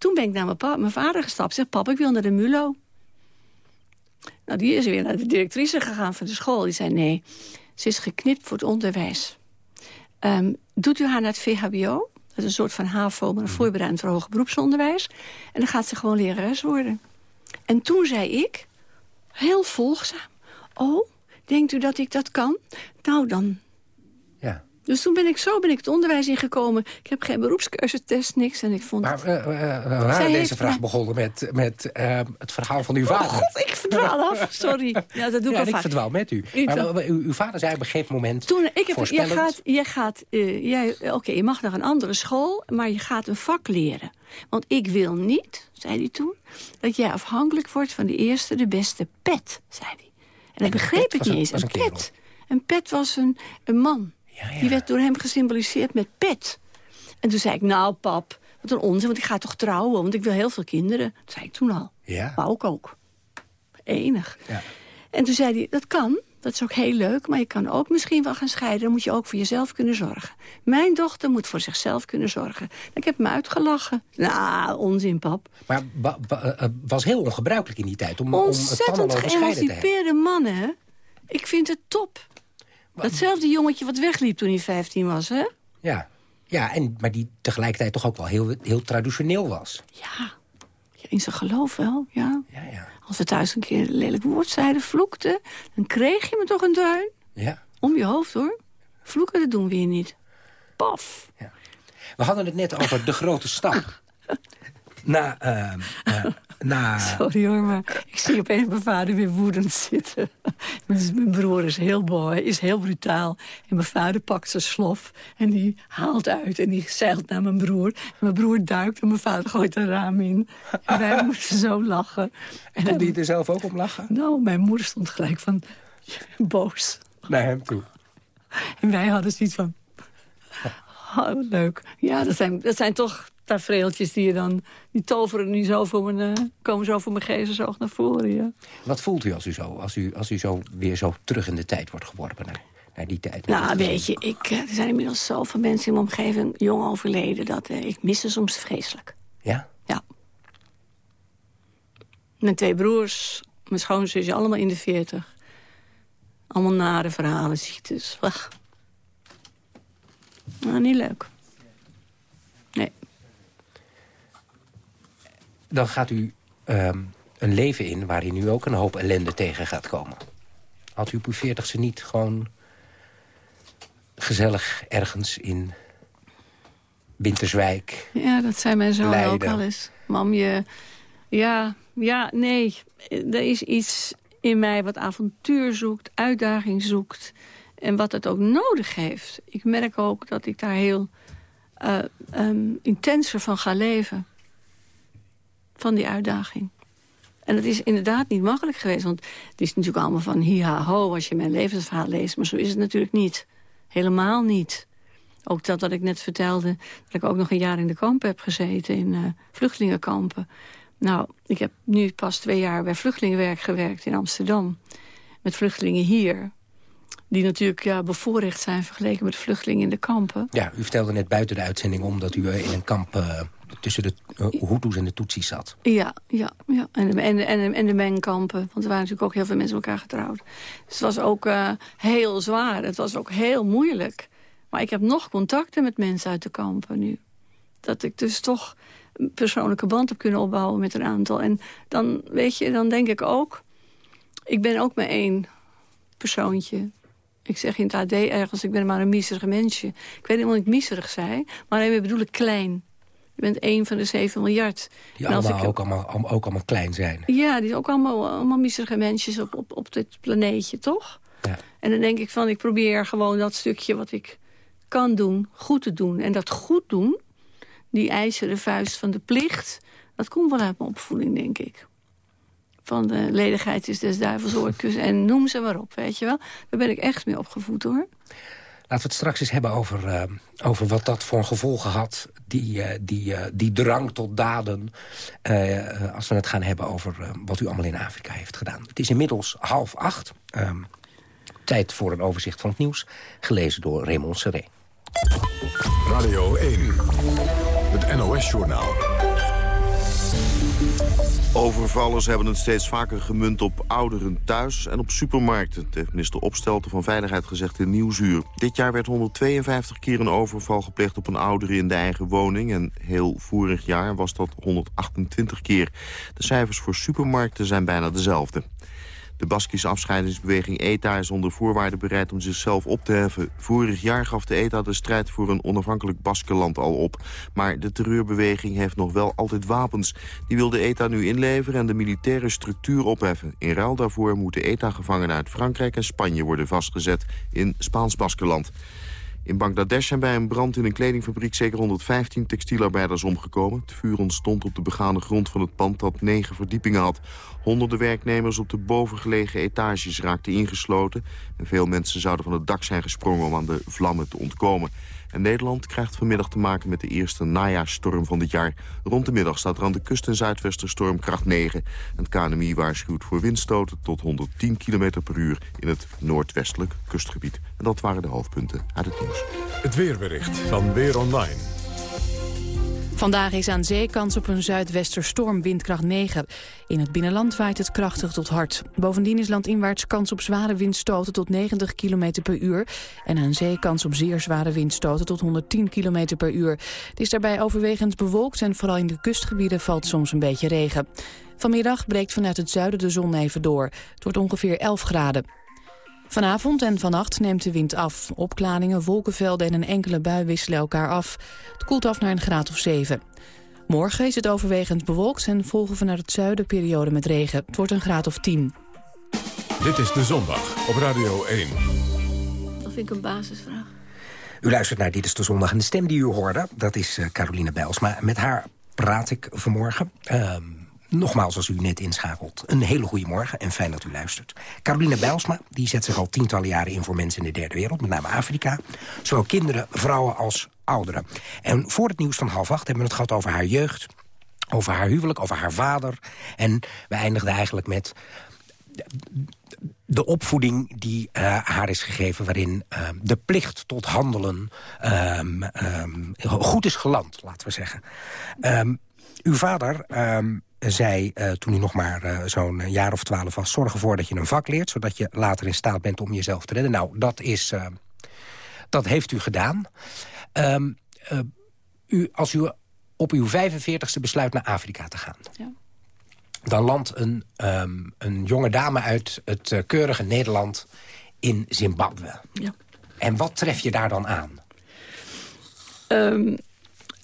toen ben ik naar mijn, pa, mijn vader gestapt. Zeg, papa, ik wil naar de MULO. Nou, die is weer naar de directrice gegaan van de school. Die zei, nee, ze is geknipt voor het onderwijs. Um, doet u haar naar het VHBO? Dat is een soort van HAVO, maar een voorbereidend voor hoger beroepsonderwijs. En dan gaat ze gewoon lerares worden. En toen zei ik, heel volgzaam... Oh, denkt u dat ik dat kan? Nou, dan... Dus toen ben ik zo ben ik het onderwijs ingekomen. Ik heb geen beroepskeuzetest, niks. En ik vond maar uh, uh, we waren deze vraag begonnen met, met uh, het verhaal van uw vader. Oh god, ik verdwaal af. (laughs) Sorry. Ja, dat doe ik ja, al ik verdwaal met u. Maar, uw, uw, vader zei op een gegeven moment Toen, ik heb, jij gaat, jij gaat jij, Oké, okay, je mag naar een andere school, maar je gaat een vak leren. Want ik wil niet, zei hij toen, dat jij afhankelijk wordt van de eerste, de beste pet, zei hij. En dat begreep ik niet eens. Een, een pet. Een pet was een, een man. Ja. Die werd door hem gesymboliseerd met pet. En toen zei ik, nou pap, wat een onzin, want ik ga toch trouwen, want ik wil heel veel kinderen. Dat zei ik toen al. Ja. Wou ik ook. Enig. Ja. En toen zei hij, dat kan, dat is ook heel leuk, maar je kan ook misschien wel gaan scheiden. Dan moet je ook voor jezelf kunnen zorgen. Mijn dochter moet voor zichzelf kunnen zorgen. Ik heb hem uitgelachen. Nou, onzin, pap. Maar het was heel ongebruikelijk in die tijd om, om het hebben. mannen? Ik vind het top. Datzelfde jongetje wat wegliep toen hij 15 was, hè? Ja, ja en, maar die tegelijkertijd toch ook wel heel, heel traditioneel was. Ja. ja, in zijn geloof wel, ja. Ja, ja. Als we thuis een keer een lelijk woord zeiden, vloekten... dan kreeg je me toch een duin. Ja. Om je hoofd, hoor. Vloeken, dat doen we hier niet. Paf. Ja. We hadden het net over de grote stap. (laughs) Na, uh, uh, na... (laughs) Sorry hoor, maar ik zie opeens mijn vader weer woedend zitten. (laughs) mijn broer is heel mooi, is heel brutaal. En mijn vader pakt zijn slof en die haalt uit en die zeilt naar mijn broer. En mijn broer duikt en mijn vader gooit een raam in. En wij (laughs) moesten zo lachen. En kon die er zelf ook om lachen? Nou, mijn moeder stond gelijk van boos. Naar hem toe. En wij hadden zoiets van... Oh, leuk. Ja, dat zijn, dat zijn toch tafereeltjes die je dan... die toveren nu zo voor mijn, uh, komen zo voor mijn geestesoog naar voren, ja. Wat voelt u als u zo, als u, als u zo weer zo terug in de tijd wordt geworpen naar, naar die tijd? Naar nou, weet je, ik, er zijn inmiddels zoveel mensen in mijn omgeving jong overleden... dat uh, ik mis ze soms vreselijk. Ja? Ja. Mijn twee broers, mijn schoonzusje, allemaal in de veertig. Allemaal nare verhalen, ziektes. Ach. Nou, niet leuk. Nee. Dan gaat u um, een leven in waarin u ook een hoop ellende tegen gaat komen. Had u op uw veertigste niet gewoon gezellig ergens in Winterswijk Ja, dat zei mijn zoon Leiden. ook al eens. Mam, je... Ja, ja, nee. Er is iets in mij wat avontuur zoekt, uitdaging zoekt... en wat het ook nodig heeft. Ik merk ook dat ik daar heel uh, um, intenser van ga leven. Van die uitdaging. En het is inderdaad niet makkelijk geweest. Want het is natuurlijk allemaal van hi-ha-ho als je mijn levensverhaal leest. Maar zo is het natuurlijk niet. Helemaal niet. Ook dat wat ik net vertelde, dat ik ook nog een jaar in de kamp heb gezeten. In uh, vluchtelingenkampen. Nou, ik heb nu pas twee jaar bij vluchtelingenwerk gewerkt in Amsterdam. Met vluchtelingen hier. Die natuurlijk ja, bevoorrecht zijn vergeleken met vluchtelingen in de kampen. Ja, u vertelde net buiten de uitzending om dat u in een kamp uh, tussen de uh, Hutus en de Tutsis zat. Ja, ja, ja. En, de, en, en, en de mengkampen. Want er waren natuurlijk ook heel veel mensen elkaar getrouwd. Dus het was ook uh, heel zwaar. Het was ook heel moeilijk. Maar ik heb nog contacten met mensen uit de kampen nu. Dat ik dus toch een persoonlijke band heb kunnen opbouwen met een aantal. En dan, weet je, dan denk ik ook... Ik ben ook maar één persoontje. Ik zeg in het AD ergens, ik ben maar een miserig mensje. Ik weet niet of ik miserig zei, maar daarmee bedoel ik klein. Je bent één van de 7 miljard. Die allemaal, ik, ook, allemaal, ook allemaal klein zijn. Ja, die zijn ook allemaal, allemaal miserige mensjes op, op, op dit planeetje, toch? Ja. En dan denk ik van, ik probeer gewoon dat stukje wat ik kan doen, goed te doen. En dat goed doen, die ijzeren vuist van de plicht... dat komt wel uit mijn opvoeding, denk ik. van de ledigheid is des duivels oorkus. En noem ze maar op, weet je wel. Daar ben ik echt mee opgevoed, hoor. Laten we het straks eens hebben over, uh, over wat dat voor gevolgen had. Die, uh, die, uh, die drang tot daden. als we het gaan hebben over wat u allemaal in Afrika heeft gedaan. Het is inmiddels half acht. Um, tijd voor een overzicht van het nieuws. Gelezen door Raymond Serré. Radio 1. Het NOS-journaal. Overvallers hebben het steeds vaker gemunt op ouderen thuis en op supermarkten. Het minister Opstelten van Veiligheid gezegd in Nieuwsuur. Dit jaar werd 152 keer een overval gepleegd op een oudere in de eigen woning. En heel vorig jaar was dat 128 keer. De cijfers voor supermarkten zijn bijna dezelfde. De Baskische afscheidingsbeweging ETA is onder voorwaarden bereid om zichzelf op te heffen. Vorig jaar gaf de ETA de strijd voor een onafhankelijk Baskenland al op. Maar de terreurbeweging heeft nog wel altijd wapens. Die wil de ETA nu inleveren en de militaire structuur opheffen. In ruil daarvoor moeten ETA-gevangenen uit Frankrijk en Spanje worden vastgezet in Spaans-Baskenland. In Bangladesh zijn bij een brand in een kledingfabriek zeker 115 textielarbeiders omgekomen. Het vuur ontstond op de begane grond van het pand dat negen verdiepingen had. Honderden werknemers op de bovengelegen etages raakten ingesloten. En veel mensen zouden van het dak zijn gesprongen om aan de vlammen te ontkomen. En Nederland krijgt vanmiddag te maken met de eerste najaarstorm van dit jaar. Rond de middag staat er aan de kust een zuidwesterstorm kracht 9. En het KNMI waarschuwt voor windstoten tot 110 km per uur in het noordwestelijk kustgebied. En dat waren de hoofdpunten uit het nieuws. Het weerbericht van Weer Online. Vandaag is aan zee kans op een zuidwesterstorm, windkracht 9. In het binnenland waait het krachtig tot hard. Bovendien is landinwaarts kans op zware windstoten tot 90 km per uur. En aan zee kans op zeer zware windstoten tot 110 km per uur. Het is daarbij overwegend bewolkt en vooral in de kustgebieden valt soms een beetje regen. Vanmiddag breekt vanuit het zuiden de zon even door. Het wordt ongeveer 11 graden. Vanavond en vannacht neemt de wind af. Opklaringen, wolkenvelden en een enkele bui wisselen elkaar af. Het koelt af naar een graad of 7. Morgen is het overwegend bewolkt en volgen vanuit het zuiden periode met regen. Het wordt een graad of 10. Dit is De Zondag op Radio 1. Dat vind ik een basisvraag. U luistert naar Dit is de Zondag en de stem die u hoorde... dat is uh, Caroline Bijlsma. Met haar praat ik vanmorgen. Uh, Nogmaals, als u net inschakelt, een hele goede morgen en fijn dat u luistert. Caroline Bijlsma die zet zich al tientallen jaren in voor mensen in de derde wereld, met name Afrika. Zowel kinderen, vrouwen als ouderen. En voor het nieuws van half acht hebben we het gehad over haar jeugd, over haar huwelijk, over haar vader. En we eindigden eigenlijk met de opvoeding die uh, haar is gegeven... waarin uh, de plicht tot handelen um, um, goed is geland, laten we zeggen. Um, uw vader zei uh, toen hij nog maar uh, zo'n jaar of twaalf was... zorg ervoor dat je een vak leert, zodat je later in staat bent om jezelf te redden. Nou, dat, is, uh, dat heeft u gedaan. Um, u, als u op uw 45ste besluit naar Afrika te gaan... Ja. dan landt een, um, een jonge dame uit het keurige Nederland in Zimbabwe. Ja. En wat tref je daar dan aan? Um,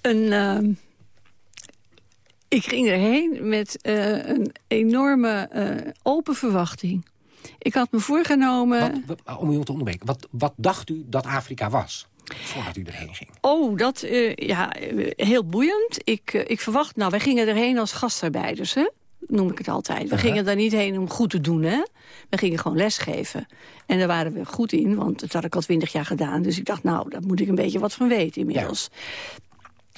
een ik ging erheen met uh, een enorme uh, open verwachting. Ik had me voorgenomen... Wat, om u te onderbreken, wat, wat dacht u dat Afrika was? Voordat u erheen ging. Oh, dat, uh, ja, heel boeiend. Ik, ik verwacht, nou, wij gingen erheen als gastarbeiders, hè? noem ik het altijd. We -huh. gingen daar niet heen om goed te doen, hè? We gingen gewoon lesgeven. En daar waren we goed in, want dat had ik al twintig jaar gedaan. Dus ik dacht, nou, daar moet ik een beetje wat van weten inmiddels. Ja.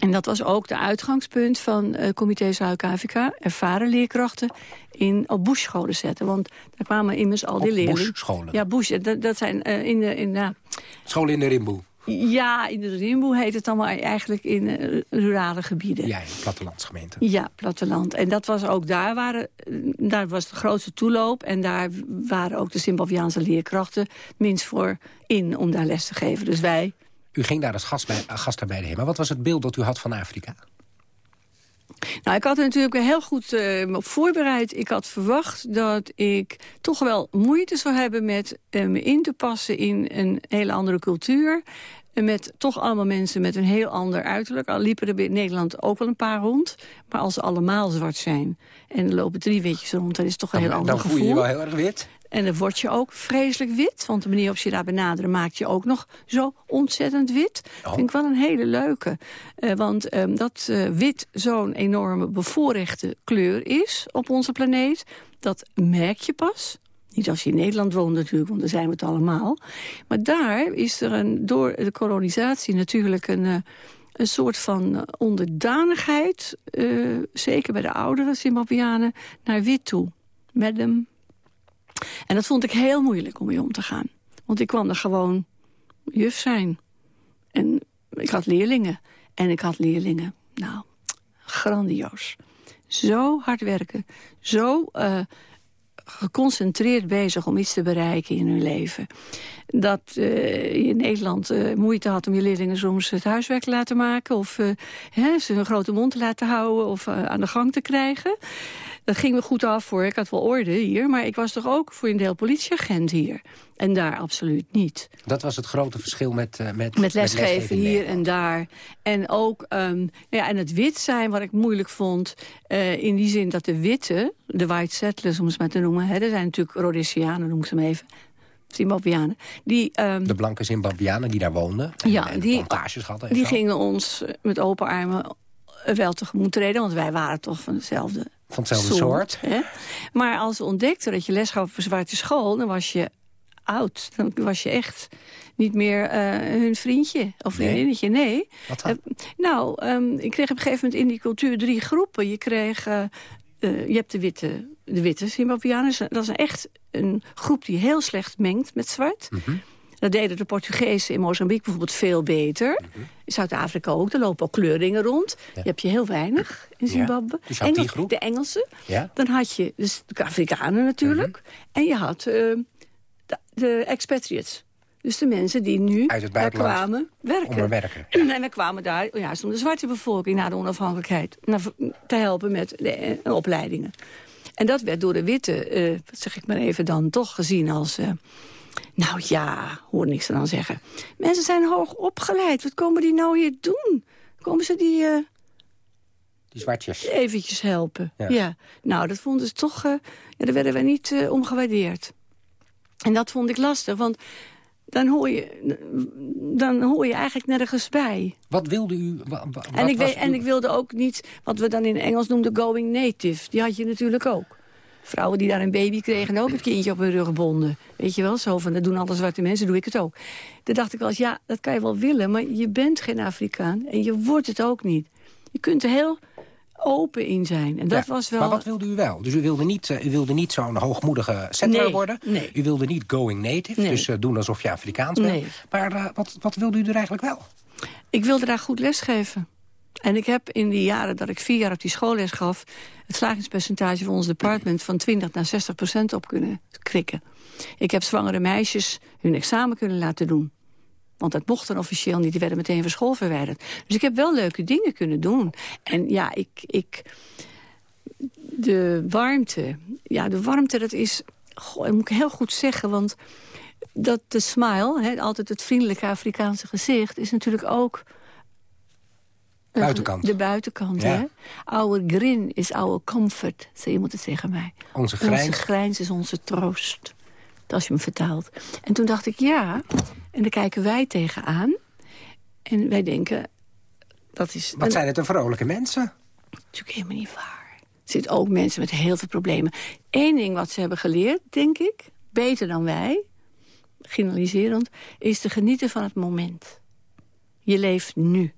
En dat was ook de uitgangspunt van uh, comité Zuid-Afrika. Ervaren leerkrachten in op bushscholen zetten. Want daar kwamen immers al die leerlingen. bushscholen? Ja, bush. Dat, dat zijn uh, in de... In, uh, Scholen in de Rimboe? Ja, in de Rimboe heet het allemaal eigenlijk in uh, rurale gebieden. Ja, in plattelandsgemeenten. Ja, platteland. En dat was ook daar, waren, daar was de grootste toeloop. En daar waren ook de Zimbabweaanse leerkrachten minst voor in om daar les te geven. Dus wij u ging daar als gast bij, gastarbeider heen. Maar wat was het beeld dat u had van Afrika? Nou, ik had er natuurlijk heel goed uh, op voorbereid. Ik had verwacht dat ik toch wel moeite zou hebben met uh, me in te passen in een hele andere cultuur. Met toch allemaal mensen met een heel ander uiterlijk. Al liepen er in Nederland ook wel een paar rond. Maar als ze allemaal zwart zijn en er lopen drie witjes rond... dan is het toch een heel ander gevoel. Dan voel je je wel heel erg wit? En dan word je ook vreselijk wit. Want de manier waarop je daar benaderen maakt je ook nog zo ontzettend wit. Oh. Vind ik wel een hele leuke. Eh, want ehm, dat eh, wit zo'n enorme bevoorrechte kleur is op onze planeet... dat merk je pas. Niet als je in Nederland woont natuurlijk, want daar zijn we het allemaal. Maar daar is er een, door de kolonisatie natuurlijk een... eh, een soort van onderdanigheid, zeker bij de oudere Zimbabweanen, naar wit toe. Met hem. En dat vond ik heel moeilijk om mee om te gaan. Want ik kwam er gewoon juf zijn. En ik had leerlingen. En ik had leerlingen. Nou, grandioos. Zo hard werken. Zo eh, geconcentreerd bezig om iets te bereiken in hun leven. Dat eh, je in Nederland eh, moeite had om je leerlingen soms het huiswerk te laten maken... of hè, ze een grote mond te laten houden of aan de gang te krijgen. Dat ging me goed af voor. Ik had wel orde hier, maar ik was toch ook voor een deel politieagent hier. En daar absoluut niet. Dat was het grote verschil met, eh, met, Met lesgeven hier en daar. En ook ehm, ja, en het wit zijn, wat ik moeilijk vond... eh, in die zin dat de witte, de white settlers om het maar te noemen... Hè, er zijn natuurlijk Rhodesianen, noem ik ze maar even... Zimbabweanen, die... ehm, De blanke Zimbabweanen die daar woonden. En, Ja, en die- plantages hadden. en die zo. gingen ons eh, met open armen wel tegemoet treden... want wij waren toch van dezelfde Van hetzelfde soort. hè? Maar als ze ontdekten dat je les gaf op zwarte school... dan was je oud. Dan was je echt niet meer eh, hun vriendje of vriendinnetje. Nee. Wat dan? Eh, nou, ehm, ik kreeg op een gegeven moment in die cultuur drie groepen. Je kreeg... eh, je hebt de witte, de witte Zimbabweanen. Dat is echt een groep die heel slecht mengt met zwart. Mhm. Dat deden de Portugezen in Mozambique bijvoorbeeld veel beter. Mhm. In Zuid-Afrika ook. Er lopen ook kleurringen rond. Je hebt je heel weinig in Ja. Zimbabwe. Dus had die Engels-? De Engelsen. Ja? Dan had je dus de Afrikanen natuurlijk. Mhm. En je had eh, de, de expatriates. Dus de mensen die nu Uit het daar kwamen werken. Er werken. (clears throat) En we kwamen daar oh juist om de zwarte bevolking na de onafhankelijkheid naar, te helpen met de, eh, opleidingen. En dat werd door de witte, eh, zeg ik maar even dan, toch gezien als... nou ja, hoor niks te dan zeggen. Mensen zijn hoog opgeleid. Wat komen die nou hier doen? Komen ze die eh, Die zwartjes. eventjes helpen? Ja. Ja. Nou, dat vonden ze toch... eh, ja, daar werden wij niet eh, om gewaardeerd. En dat vond ik lastig, want dan hoor je, dan hoor je eigenlijk nergens bij. Wat wilde u... wa- wa- En ik, weet, en ik wilde ook niet, wat we dan in Engels noemden going native. Die had je natuurlijk ook. Vrouwen die daar een baby kregen en ook het kindje op hun rug bonden. Weet je wel, zo van, dat doen alle zwarte mensen, doe ik het ook. Toen dacht ik wel eens, ja, dat kan je wel willen, maar je bent geen Afrikaan. En je wordt het ook niet. Je kunt er heel open in zijn. En dat Ja, was wel... Maar wat wilde u wel? Dus u wilde niet, eh, u wilde niet zo'n hoogmoedige settler Nee, worden? nee. U wilde niet going native, Nee. dus eh, doen alsof je Afrikaans bent? Maar eh, wat, wat wilde u er eigenlijk wel? Ik wilde daar goed lesgeven. En ik heb in die jaren dat ik vier jaar op die schoolles gaf... het slagingspercentage van ons department van 20 naar 60 procent op kunnen krikken. Ik heb zwangere meisjes hun examen kunnen laten doen. Want dat mocht dan officieel niet, die werden meteen van school verwijderd. Dus ik heb wel leuke dingen kunnen doen. En ja, ik... ik de warmte, ja, de warmte, dat is... Dat moet ik heel goed zeggen, want dat de smile, altijd het vriendelijke Afrikaanse gezicht... is natuurlijk ook... Buitenkant. De buitenkant, Ja. hè. Our grin is our comfort, zei iemand het tegen mij. Onze grijns. Onze grijns is onze troost. Als je hem vertaalt. En toen dacht ik, ja. En daar kijken wij tegenaan. En wij denken, dat is... Wat zijn het een vrolijke mensen? natuurlijk helemaal niet waar. Er zitten ook mensen met heel veel problemen. Eén ding wat ze hebben geleerd, denk ik, beter dan wij, generaliserend, is te genieten van het moment. Je leeft nu.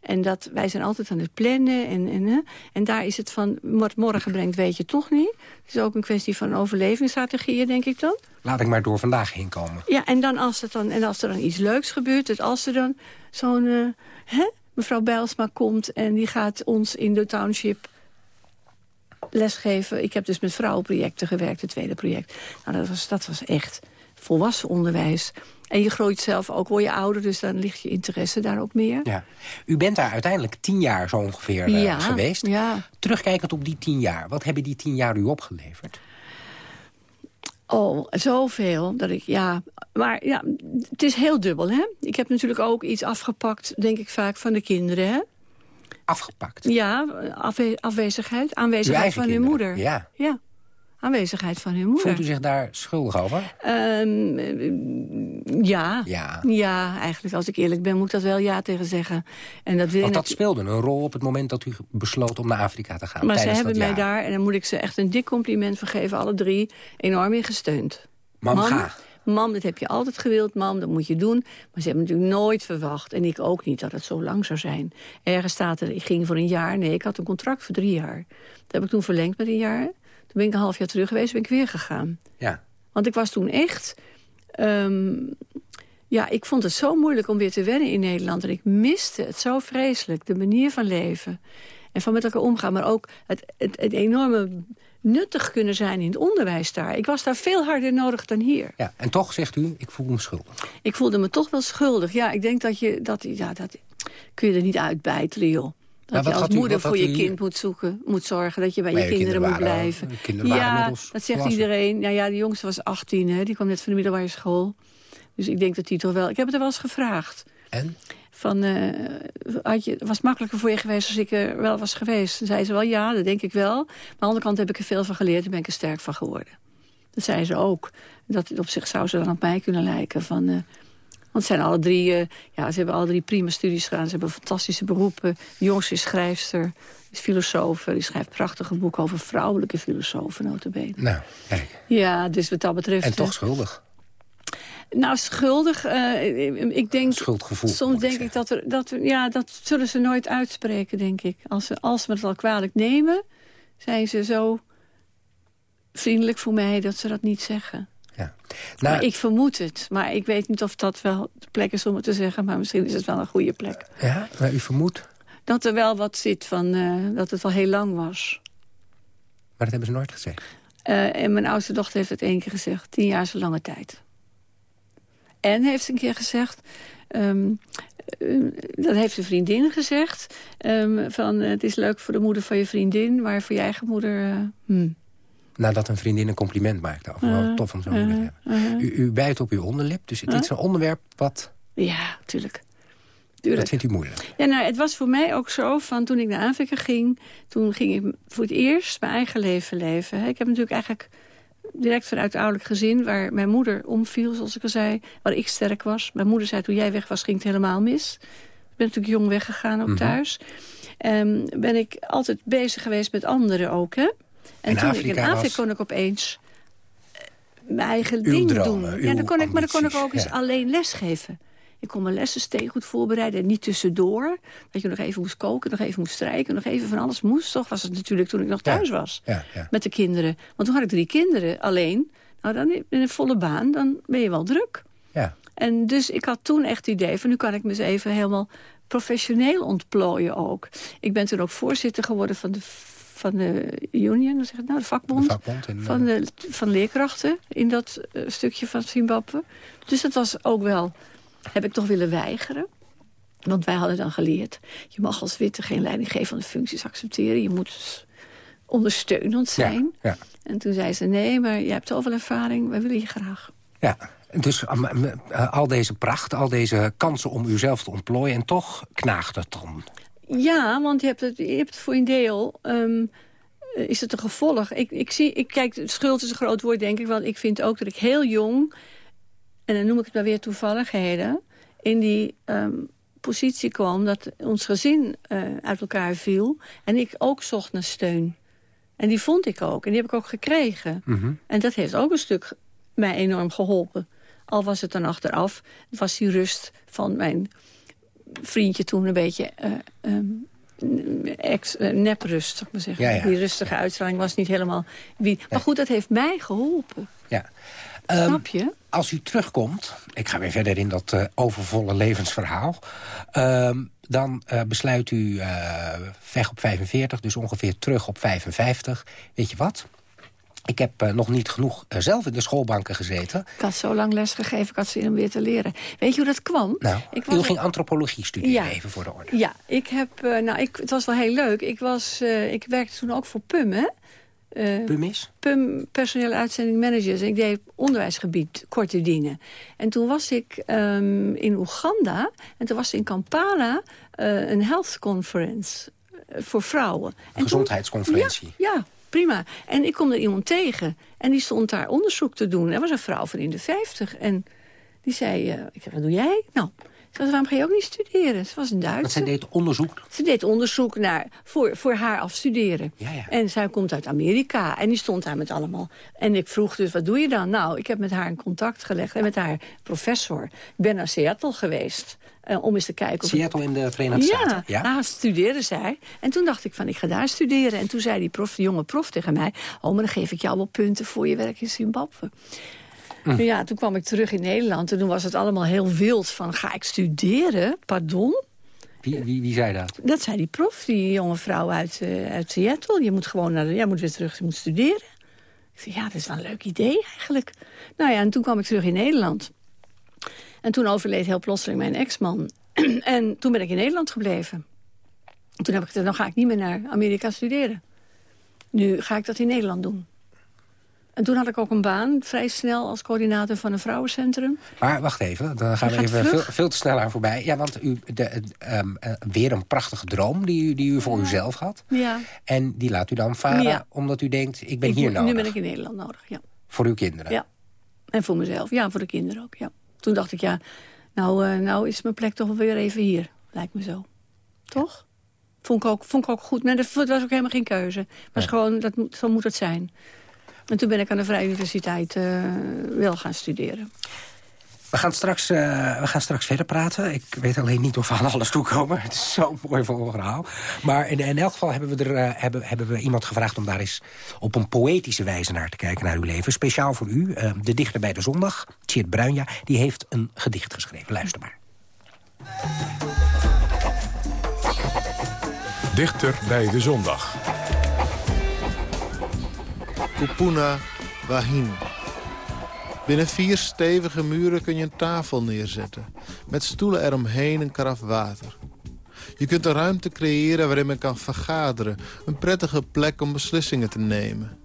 En dat, wij zijn altijd aan het plannen. En, en, en daar is het van, wat morgen brengt, weet je toch niet. Het is ook een kwestie van overlevingsstrategieën, denk ik dan. Laat ik maar door vandaag heen komen. Ja, en, dan als, het dan, en als er dan iets leuks gebeurt, dus als er dan zo'n... eh, mevrouw Bijlsma komt en die gaat ons in de township lesgeven. Ik heb dus met vrouwenprojecten gewerkt, het tweede project. Nou, dat was, dat was echt volwassen onderwijs. En je groeit zelf ook, word je ouder, dus dan ligt je interesse daar ook meer. Ja. U bent daar uiteindelijk tien jaar zo ongeveer eh, Ja, geweest. ja. Terugkijkend op die tien jaar, wat hebben die tien jaar u opgeleverd? Oh, zoveel. Dat ik, ja. Maar ja, het is heel dubbel, hè. Ik heb natuurlijk ook iets afgepakt, denk ik vaak, van de kinderen, hè. Afgepakt? Ja, afwe- afwezigheid. Uw Aanwezigheid van hun kinderen, moeder. ja. ja. Aanwezigheid van hun moeder. Voelt u zich daar schuldig over? Ehm, eh, ja. Ja. ja, eigenlijk als ik eerlijk ben moet ik dat wel ja tegen zeggen. En dat wil Want dat speelde een rol op het moment dat u besloot om naar Afrika te gaan. Maar ze hebben mij jaar. daar, en dan moet ik ze echt een dik compliment voor geven... alle drie enorm in gesteund. Mam, ga. Mam, dat heb je altijd gewild, mam, dat moet je doen. Maar ze hebben natuurlijk nooit verwacht, en ik ook niet, dat het zo lang zou zijn. Ergens staat er, ik ging voor een jaar. Nee, ik had een contract voor drie jaar. Dat heb ik toen verlengd met een jaar. Toen ben ik een half jaar terug geweest, ben ik weer gegaan. Ja. Want ik was toen echt... ehm, ja, ik vond het zo moeilijk om weer te wennen in Nederland. En ik miste het zo vreselijk, de manier van leven. En van met elkaar omgaan, maar ook het, het, het enorme nuttig kunnen zijn in het onderwijs daar. Ik was daar veel harder nodig dan hier. ja. En toch zegt u, ik voel me schuldig. Ik voelde me toch wel schuldig. Ja, ik denk dat je... Dat, ja, dat kun je er niet uitbijtelen, joh. Dat Maar je als u- moeder voor je u- kind moet zoeken, moet zorgen. Dat je bij je kinderen moet waren- blijven. kinderen ja, dat zegt iedereen. Nou ja, de jongste was 18, hè. die kwam net van de middelbare school. Dus ik denk dat die toch wel... Ik heb het er wel eens gevraagd. En? Van, eh, had je, was het makkelijker voor je geweest als ik er wel was geweest? Toen zei ze wel, ja, dat denk ik wel. Maar aan de andere kant heb ik er veel van geleerd en ben ik er sterk van geworden. Dat zei ze ook. Dat op zich zou ze dan op mij kunnen lijken. Van, eh, want ze zijn alle drie, eh, ja, ze hebben alle drie prima studies gedaan. Ze hebben fantastische beroepen. De jongste is schrijfster, is filosoof. Die schrijft prachtige boeken over vrouwelijke filosofen, notabene. Nou, kijk. Ja, dus wat dat betreft... En toch eh, schuldig. nou, schuldig. eh, ik denk. Schuldgevoel, Soms ik denk ik dat er. Dat, er- ja, dat zullen ze nooit uitspreken, denk ik. Als ze, als ze het al kwalijk nemen, zijn ze zo vriendelijk voor mij dat ze dat niet zeggen. Ja. maar Nou, ik vermoed het. Maar ik weet niet of dat wel de plek is om het te zeggen. Maar misschien is het wel een goede plek. ja, maar u vermoedt, Dat er wel wat zit van. eh, dat het al heel lang was. maar dat hebben ze nooit gezegd. Eh, en mijn oudste dochter heeft het één keer gezegd. Tien jaar is een lange tijd. En heeft een keer gezegd... ehm, eh, dat heeft een vriendin gezegd. ehm, van, het is leuk voor de moeder van je vriendin... maar voor je eigen moeder... hmm. Nadat een vriendin een compliment maakte wat Uh, tof om zo'n moeder te hebben. U, u bijt op uw onderlip, dus dit is een onderwerp wat... Ja, tuurlijk. Dat vindt u moeilijk. Ja, nou, het was voor mij ook zo van toen ik naar Afrika ging... toen ging ik voor het eerst mijn eigen leven leven. Ik heb natuurlijk eigenlijk direct vanuit het ouderlijk gezin... waar mijn moeder omviel, zoals ik al zei, waar ik sterk was. Mijn moeder zei toen jij weg was, ging het helemaal mis. Ik ben natuurlijk jong weggegaan, ook Mhm. thuis. Ehm, ben ik altijd bezig geweest met anderen ook, hè? En, En toen ik Afrika in Afrika was- kon ik opeens eh, mijn eigen Uw ding dromen, doen. Ja, dan kon ik, maar dan kon ik ook eens ja. alleen lesgeven. Ik kon mijn lessen goed voorbereiden en niet tussendoor. Dat je nog even moest koken, nog even moest strijken, nog even van alles moest. Toch was het natuurlijk toen ik nog thuis was Ja, ja. met de kinderen. Want toen had ik drie kinderen alleen. Nou, dan in een volle baan, dan ben je wel druk. ja. En dus ik had toen echt het idee van... nu kan ik me eens even helemaal professioneel ontplooien ook. Ik ben toen ook voorzitter geworden van de, van de union, zeg nou, de vakbond. De vakbond van, de, van leerkrachten in dat eh, stukje van Zimbabwe. Dus dat was ook wel, heb ik toch willen weigeren. Want wij hadden dan geleerd, je mag als witte geen leidinggevende functies accepteren. Je moet ondersteunend zijn. Ja, ja. En toen zei ze, nee, maar je hebt zoveel ervaring, wij willen je graag. Ja, dus um, uh, al deze pracht, al deze kansen om uzelf te ontplooien... en toch knaagt het dan. Ja, want je hebt het, je hebt het voor een deel... ehm, eh, is het een gevolg. Ik, ik zie, ik, kijk, schuld is een groot woord, denk ik. Want ik vind ook dat ik heel jong... en dan noem ik het maar weer toevalligheden... in die ehm, positie kwam dat ons gezin eh, uit elkaar viel... en ik ook zocht naar steun. En die vond ik ook. En die heb ik ook gekregen. Mhm. En dat heeft ook een stuk mij enorm geholpen. Al was het dan achteraf, het was die rust van mijn vriendje toen een beetje eh, ehm, ex, eh, maar zeggen. Ja, ja. Die rustige uitstraling was niet helemaal wie. Maar goed, dat heeft mij geholpen. Ja. Ehm, Snap je? Als u terugkomt, ik ga weer verder in dat eh, overvolle levensverhaal... ehm, dan besluit u weg op 45, dus ongeveer terug op 55. Weet je wat? Ik heb eh, nog niet genoeg eh, zelf in de schoolbanken gezeten. Ik had zo lang les gegeven, ik had zin om weer te leren. Weet je hoe dat kwam? Nou, ik u ging antropologie studeren, Ja. even voor de orde. Ja, ik heb, eh, nou, ik, het was wel heel leuk. Ik, was, ik werkte toen ook voor PUM, hè? PUM is? PUM, personeel uitzending managers. En ik deed onderwijsgebied korte dingen. En toen was ik ehm, in Oeganda. En toen was in Kampala een health conference voor vrouwen. En toen- gezondheidsconferentie. Ja, ja. Prima. En ik kom er iemand tegen. En die stond daar onderzoek te doen. Er was een vrouw van in de 50. En die zei, uh, ik wat doe jij? Nou, zei, waarom ga je ook niet studeren? Ze was een Duitse. Want zij deed onderzoek? Ze deed onderzoek naar, voor, voor haar afstuderen. Ja, ja. En zij komt uit Amerika. En die stond daar met allemaal... En ik vroeg dus, wat doe je dan? Nou, ik heb met haar in contact gelegd. En met haar professor. Ik ben naar Seattle geweest. Uh, om eens te kijken. Of Seattle in de Verenigde Staten? Ja, daar studeerde zij. En toen dacht ik van, ik ga daar studeren. En toen zei die, prof, die jonge prof tegen mij... oh, maar dan geef ik jou wel punten voor je werk in Zimbabwe. Mm. Ja, toen kwam ik terug in Nederland. En toen was het allemaal heel wild van, ga ik studeren? Pardon? Wie, wie, wie zei dat? Dat zei die prof, die jonge vrouw uit, uh, uit Seattle. Je moet gewoon naar de, jij moet weer terug, je moet studeren. Ik zei, ja, dat is wel een leuk idee eigenlijk. Nou ja, en toen kwam ik terug in Nederland. En toen overleed heel plotseling mijn ex-man. (clears throat) en toen ben ik in Nederland gebleven. En toen heb ik gezegd, dan ga ik niet meer naar Amerika studeren. Nu ga ik dat in Nederland doen. En toen had ik ook een baan, vrij snel, als coördinator van een vrouwencentrum. Maar wacht even, dan gaan we even veel, veel, te snel aan voorbij. Ja, want u, de, um, uh, weer een prachtige droom die u, die u voor ja. uzelf had. Ja. En die laat u dan varen, ja. omdat u denkt, ik ben ik, hier nodig. Nu ben ik in Nederland nodig, ja. Voor uw kinderen? Ja. En voor mezelf. Ja, voor de kinderen ook, ja. Toen dacht ik, ja, nou, uh, nou is mijn plek toch weer even hier. Lijkt me zo. Toch? Vond ik ook, vond ik ook goed. Maar dat was ook helemaal geen keuze. Het was gewoon, dat, zo moet het zijn. En toen ben ik aan de Vrije Universiteit uh, wel gaan studeren. We gaan, straks, uh, we gaan straks verder praten. Ik weet alleen niet of we aan alles toekomen. (laughs) Het is zo'n mooi verhaal. Maar in, in elk geval hebben we, er, uh, hebben, hebben we iemand gevraagd... om daar eens op een poëtische wijze naar te kijken, naar uw leven. Speciaal voor u, uh, de dichter bij de zondag, Tjeerd Bruinja... die heeft een gedicht geschreven. Luister maar. Dichter bij de zondag. Kupuna Wahin. Binnen vier stevige muren kun je een tafel neerzetten. Met stoelen eromheen een karaf water. Je kunt een ruimte creëren waarin men kan vergaderen. Een prettige plek om beslissingen te nemen.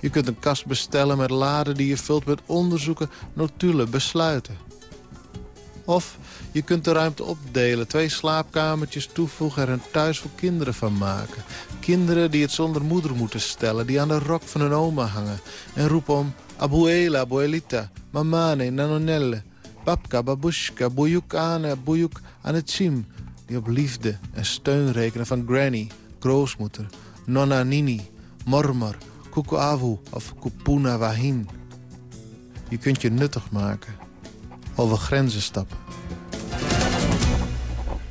Je kunt een kast bestellen met laden die je vult met onderzoeken, notulen, besluiten. Of je kunt de ruimte opdelen, twee slaapkamertjes toevoegen... er een thuis voor kinderen van maken. Kinderen die het zonder moeder moeten stellen, die aan de rok van hun oma hangen... en roepen om abuela, abuelita, mamane, nanonelle... papka, babushka, boejuk ane, boejuk anetsim... die op liefde en steun rekenen van granny, grootmoeder... nonna nini, mormor, kukuavu of kupuna wahin. Je kunt je nuttig maken, over grenzen stappen.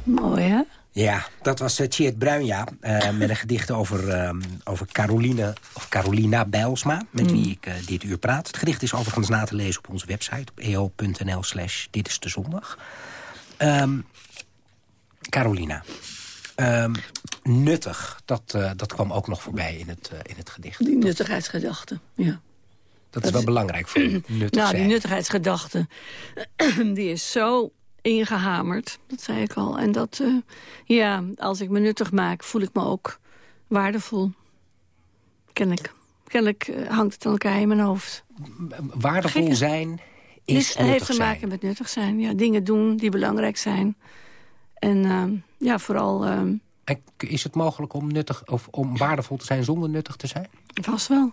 Mooi, hè? Ja, dat was uh, Tjeerd Bruinja uh, met een gedicht over, uh, over Caroline, of Carolina Bijlsma... met mm. wie ik uh, dit uur praat. Het gedicht is overigens na te lezen op onze website... op eo.nl slash dit is de zondag. Um, Carolina, um, nuttig, dat, dat kwam ook nog voorbij in het, in het gedicht. Die nuttigheidsgedachte, ja. Dat, dat is wel is... belangrijk voor u, (clears throat) nuttig Nou, zijn. die nuttigheidsgedachte, (clears throat) die is zo ingehamerd. Dat zei ik al. En dat, uh, ja, als ik me nuttig maak, voel ik me ook waardevol. Kennelijk. Kennelijk uh, hangt het aan elkaar in mijn hoofd. Waardevol Gek. zijn is Dit heeft te maken met nuttig zijn. Ja, dingen doen die belangrijk zijn. En uh, ja, vooral... en is het mogelijk om, nuttig, of om waardevol te zijn zonder nuttig te zijn? Vast wel.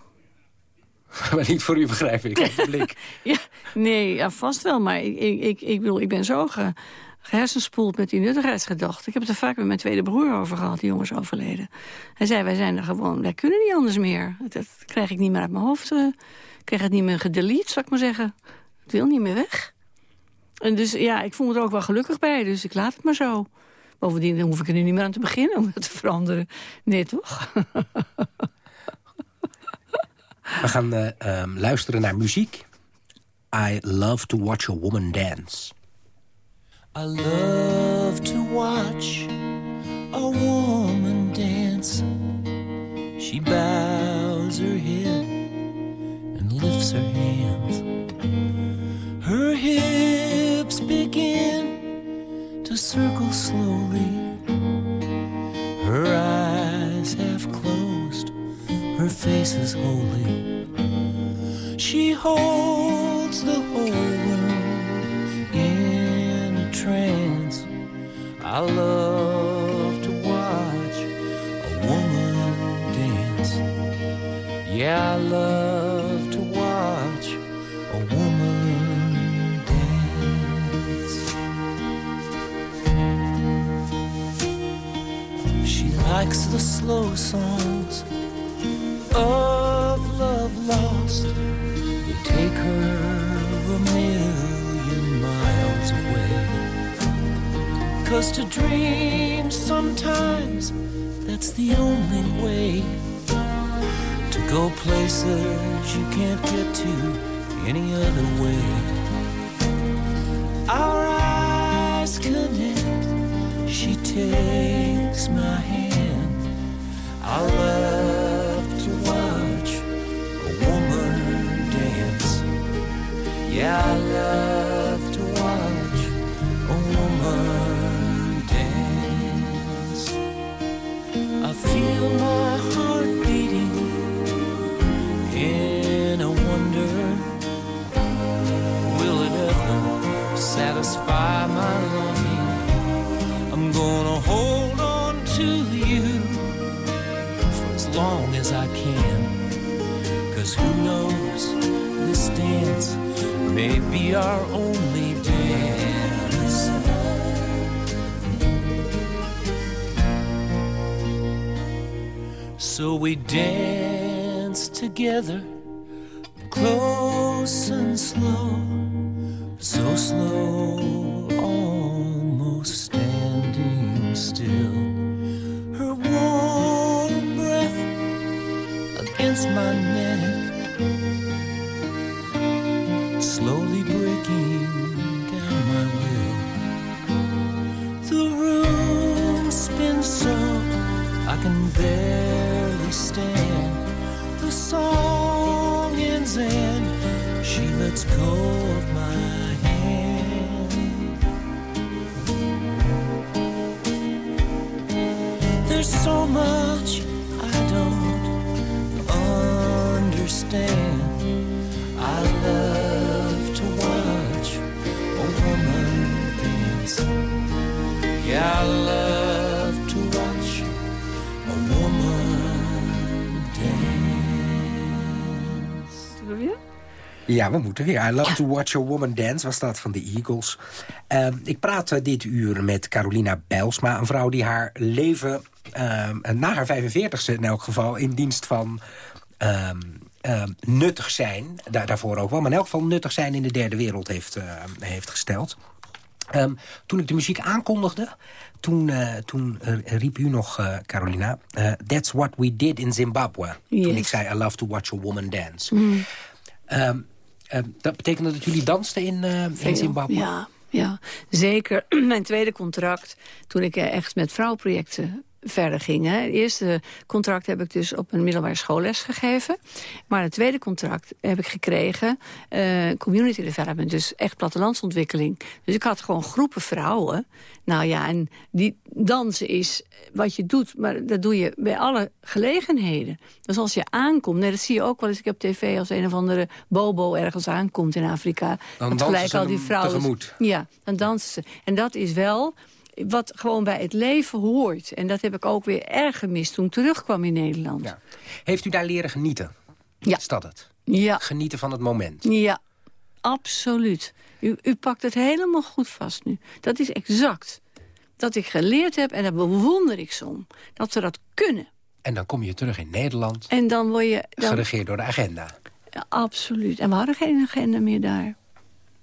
(laughs) maar niet voor u begrijpen, ik blik. (laughs) ja, nee, ja, vast wel. Maar ik, ik, ik, bedoel, ik ben zo ge, gehersenspoeld met die nuttigheidsgedachte. Ik heb het er vaak met mijn tweede broer over gehad, die jongens overleden. Hij zei, wij zijn er gewoon, wij kunnen niet anders meer. Dat, dat krijg ik niet meer uit mijn hoofd. Ik krijg het niet meer gedelete, zou ik maar zeggen. Het wil niet meer weg. En dus ja, ik voel me er ook wel gelukkig bij, dus ik laat het maar zo. Bovendien hoef ik er nu niet meer aan te beginnen om het te veranderen. Nee, toch? (laughs) We gaan um, luisteren naar muziek. I love to watch a woman dance. I love to watch a woman dance. She bows her head and lifts her hands. Her hips begin to circle slowly. Her eyes half closed, her face is holy. She holds the whole world in a trance. I love to watch a woman dance. Yeah, I love to watch a woman dance. She likes the slow songs of love lost. They take her a million miles away. Cause to dream sometimes that's the only way to go places you can't get to any other way. Our eyes connect, she takes my hand. I love Yeah, I love be our only dance. So we dance together, Ja, we moeten weer. I love to watch a woman dance was dat van de Eagles. Ehm, ik praat eh, dit uur met Carolina Bijlsma. Een vrouw die haar leven, ehm, na haar 45ste in elk geval... in dienst van ehm, nuttig zijn, daar, daarvoor ook wel... maar in elk geval nuttig zijn in de derde wereld heeft, eh, heeft gesteld. Toen ik de muziek aankondigde, toen, eh, toen riep u nog, Carolina... That's what we did in Zimbabwe. Toen Yes. ik zei, I love to watch a woman dance. Mm. Dat betekent dat jullie dansten in, eh, in Zimbabwe? Ja, ja, zeker. (clears throat) Mijn tweede contract, toen ik eh, echt met vrouwprojecten verder ging. Hè. Het eerste contract heb ik dus op een middelbare schoolles gegeven. Maar het tweede contract heb ik gekregen, eh, community development, dus echt plattelandsontwikkeling. Dus ik had gewoon groepen vrouwen. Nou ja, en die dansen is wat je doet, maar dat doe je bij alle gelegenheden. Dus als je aankomt, nee, dat zie je ook wel eens ik op tv als een of andere bobo ergens aankomt in Afrika. Dan dansen gelijk al die vrouwen. tegemoet. Ja, dan dansen ze. En dat is wel wat gewoon bij het leven hoort. En dat heb ik ook weer erg gemist toen ik terugkwam in Nederland. Ja, Heeft u daar leren genieten? Ja. Is dat het? ja, Genieten van het moment? absoluut. U, u pakt het helemaal goed vast nu. Dat is exact. Dat ik geleerd heb, en daar bewonder ik zo om, dat we dat kunnen. En dan kom je terug in Nederland, En dan word je... Dan, geregeerd door de agenda. Ja, absoluut. En we hadden geen agenda meer daar.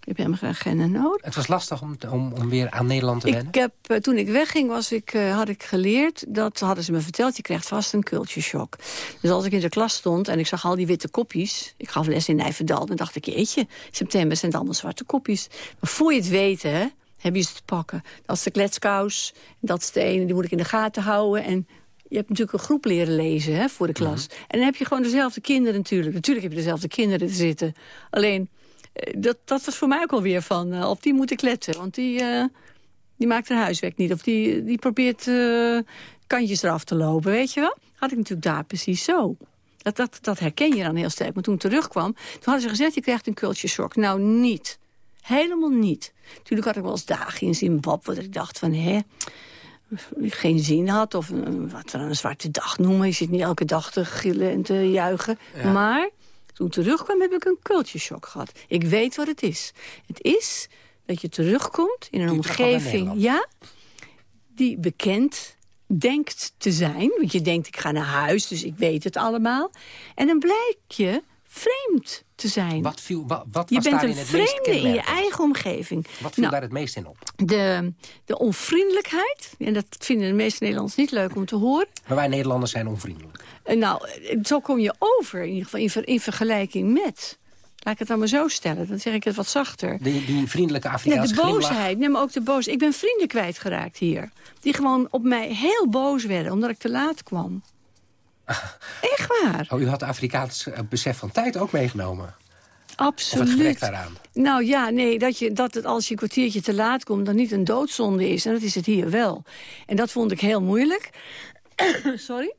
Ik heb helemaal geen agenda nodig. Het was lastig om, om, om weer aan Nederland te wennen? Ik heb, eh, toen ik wegging was ik, eh, had ik geleerd, dat hadden ze me verteld, je krijgt vast een culture shock. Dus als ik in de klas stond en ik zag al die witte kopjes, ik gaf les in Nijverdal, dan dacht ik, jeetje, september zijn het allemaal zwarte kopjes. Maar voor je het weet, hè, heb je ze te pakken. Dat is de kletskous, dat is de ene, die moet ik in de gaten houden. En je hebt natuurlijk een groep leren lezen hè, voor de klas. En dan heb je gewoon dezelfde kinderen natuurlijk. Natuurlijk heb je dezelfde kinderen te zitten. Alleen, dat, dat was voor mij ook alweer van, eh, op die moet ik letten. Want die, eh, die maakt haar huiswerk niet. Of die, die probeert eh, kantjes eraf te lopen, weet je wel? Had ik natuurlijk daar precies zo. Dat, dat, dat herken je dan heel sterk. Maar toen ik terugkwam, toen hadden ze gezegd... je krijgt een culture shock. Nou, niet. Helemaal niet. Natuurlijk had ik wel eens dagen in Zimbabwe... dat ik dacht van, hè, geen zin had. Of een, wat we dan een zwarte dag noemen. Je zit niet elke dag te gillen en te juichen. Maar toen terugkwam heb ik een culture shock gehad. Ik weet wat het is. Het is dat je terugkomt in een omgeving... Ja, die bekend denkt te zijn. Want je denkt, ik ga naar huis, dus ik weet het allemaal. En dan blijkt je vreemd te zijn. Wat, viel, wat, wat je was bent een het vreemde in je eigen omgeving. Wat viel Nou, daar het meest in op? de, de onvriendelijkheid, en dat vinden de meeste Nederlanders niet leuk om te horen. Maar wij Nederlanders zijn onvriendelijk. Eh, Nou, eh, zo kom je over, in ieder geval in, ver- in vergelijking met. Laat ik het dan maar zo stellen, dan zeg ik het wat zachter. Die, die vriendelijke Ja, Afrikaanse de glimlach. boosheid, nee, maar ook de boos. Ik ben vrienden kwijtgeraakt hier. Die gewoon op mij heel boos werden, omdat ik te laat kwam. (laughs) Echt waar. Oh, u had Afrikaans eh, besef van tijd ook meegenomen. Absoluut. Of het gebrek daaraan. Nou ja, nee, dat, je, dat het als je een kwartiertje te laat komt... dan niet een doodzonde is. En dat is het hier wel. En dat vond ik heel moeilijk. (coughs) Sorry.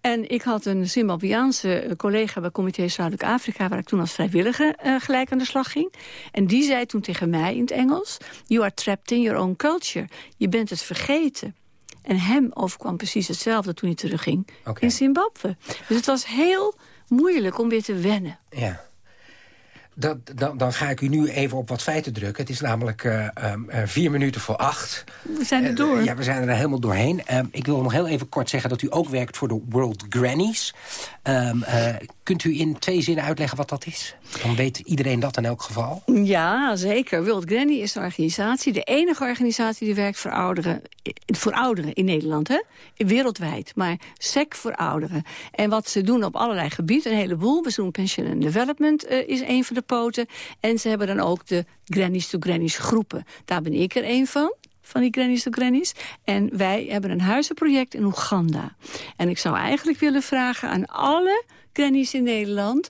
En ik had een Zimbabweaanse eh, collega bij Comité Zuidelijk Afrika... waar ik toen als vrijwilliger eh, gelijk aan de slag ging. En die zei toen tegen mij in het Engels... You are trapped in your own culture. Je bent het vergeten. En hem overkwam precies hetzelfde toen hij terugging in Zimbabwe. Dus het was heel moeilijk om weer te wennen. Ja. Dat, dan, dan ga ik u nu even op wat feiten drukken. Het is namelijk eh, ehm, eh, vier minuten voor acht. We zijn er Eh, door. ja, we zijn er helemaal doorheen. Ehm, ik wil nog heel even kort zeggen dat u ook werkt voor de World Grannies. Ehm, eh, kunt u in twee zinnen uitleggen wat dat is? Dan weet iedereen dat in elk geval. Ja, zeker. World Granny is een organisatie, de enige organisatie die werkt voor ouderen, voor ouderen in Nederland, hè? wereldwijd, maar SEC voor ouderen. En wat ze doen op allerlei gebieden, een heleboel. We doen Pension and Development is een van de En ze hebben dan ook de Grannies to Grannies groepen. Daar ben ik er een van van die Grannies to Grannies. En wij hebben een huizenproject in Oeganda. En ik zou eigenlijk willen vragen aan alle Grannies in Nederland...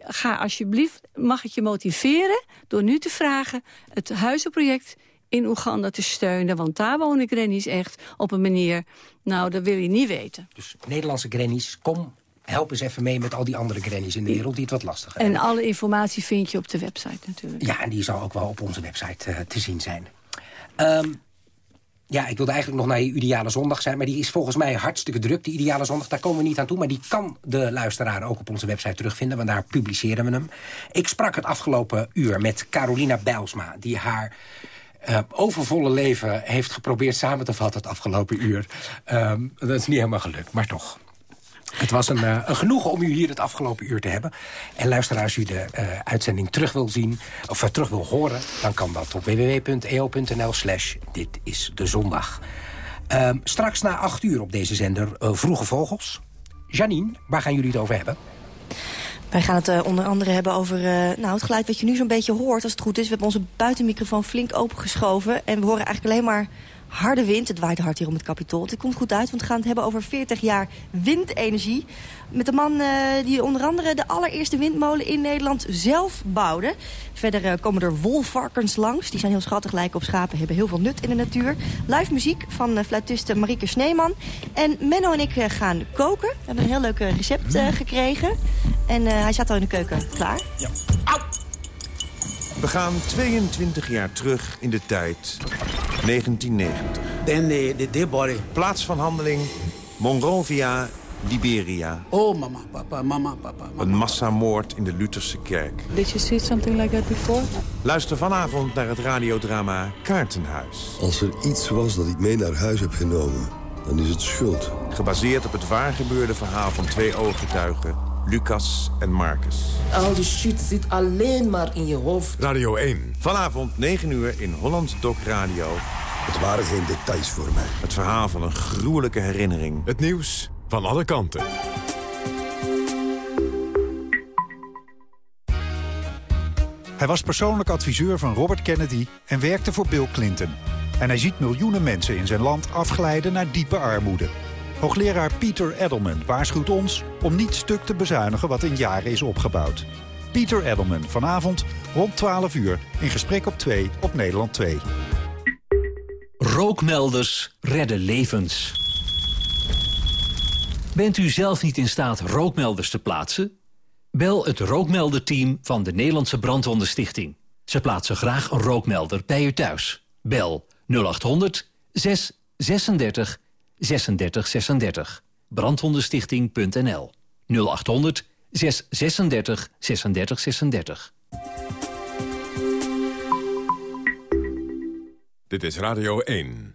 ga alsjeblieft, mag ik je motiveren door nu te vragen... het huizenproject in Oeganda te steunen. Want daar wonen Grannies echt op een manier... nou, dat wil je niet weten. Dus Nederlandse Grannies, kom, help eens even mee met al die andere Grannies in de wereld die het wat lastiger hebben. En alle informatie vind je op de website natuurlijk. Ja, en die zal ook wel op onze website eh, te zien zijn. Ehm, ja, ik wilde eigenlijk nog naar je ideale zondag zijn... maar die is volgens mij hartstikke druk, die ideale zondag. Daar komen we niet aan toe, maar die kan de luisteraar ook op onze website terugvinden... want daar publiceren we hem. Ik sprak het afgelopen uur met Carolina Bijlsma... die haar eh, overvolle leven heeft geprobeerd samen te vatten het afgelopen uur. Ehm, dat is niet helemaal gelukt, maar toch. Het was een, eh, een genoegen om u hier het afgelopen uur te hebben. En luisteraar, als u de eh, uitzending terug wil zien, of eh, terug wil horen... dan kan dat op www.eo.nl slash dit is de zondag. Ehm, straks na acht uur op deze zender Vroege Vogels. Janine, waar gaan jullie het over hebben? Wij gaan het onder andere hebben over nou, het geluid wat je nu zo'n beetje hoort, als het goed is. We hebben onze buitenmicrofoon flink opengeschoven. En we horen eigenlijk alleen maar harde wind. Het waait hard hier om het kapitool. Het komt goed uit, want we gaan het hebben over 40 jaar windenergie. Met de man eh, die onder andere de allereerste windmolen in Nederland zelf bouwde. Verder eh, komen er wolvarkens langs. Die zijn heel schattig, lijken op schapen, hebben heel veel nut in de natuur. Live muziek van uh, fluitiste Marieke Sneeman. En Menno en ik uh, gaan koken. We hebben een heel leuk recept uh, gekregen. En uh, hij staat al in de keuken klaar. Ja. Au! We gaan 22 jaar terug in de tijd. 1990. Then body. Plaats van handeling Monrovia, Liberia. Oh, mama, papa, mama, papa. Mama. Een massamoord in de Lutherse kerk. Did you see something like that before? Luister vanavond naar het radiodrama Kaartenhuis. Als er iets was dat ik mee naar huis heb genomen, dan is het schuld. Gebaseerd op het waargebeurde verhaal van twee ooggetuigen, Lucas en Marcus. Al die shit zit alleen maar in je hoofd. Radio 1. Vanavond 9 uur in Holland Doc Radio. Het waren geen details voor mij. Het verhaal van een gruwelijke herinnering. Het nieuws van alle kanten. Hij was persoonlijk adviseur van Robert Kennedy en werkte voor Bill Clinton. En hij ziet miljoenen mensen in zijn land afglijden naar diepe armoede. Hoogleraar Peter Edelman waarschuwt ons om niet stuk te bezuinigen wat in jaren is opgebouwd. Peter Edelman, vanavond rond 12 uur in gesprek op 2 op Nederland 2. Rookmelders redden levens. Bent u zelf niet in staat rookmelders te plaatsen? Bel het rookmelderteam van de Nederlandse Brandwondenstichting. Ze plaatsen graag een rookmelder bij u thuis. Bel 0800 6 36 36 36. Brandwondenstichting.nl 0800 636 36 36. Dit is Radio 1.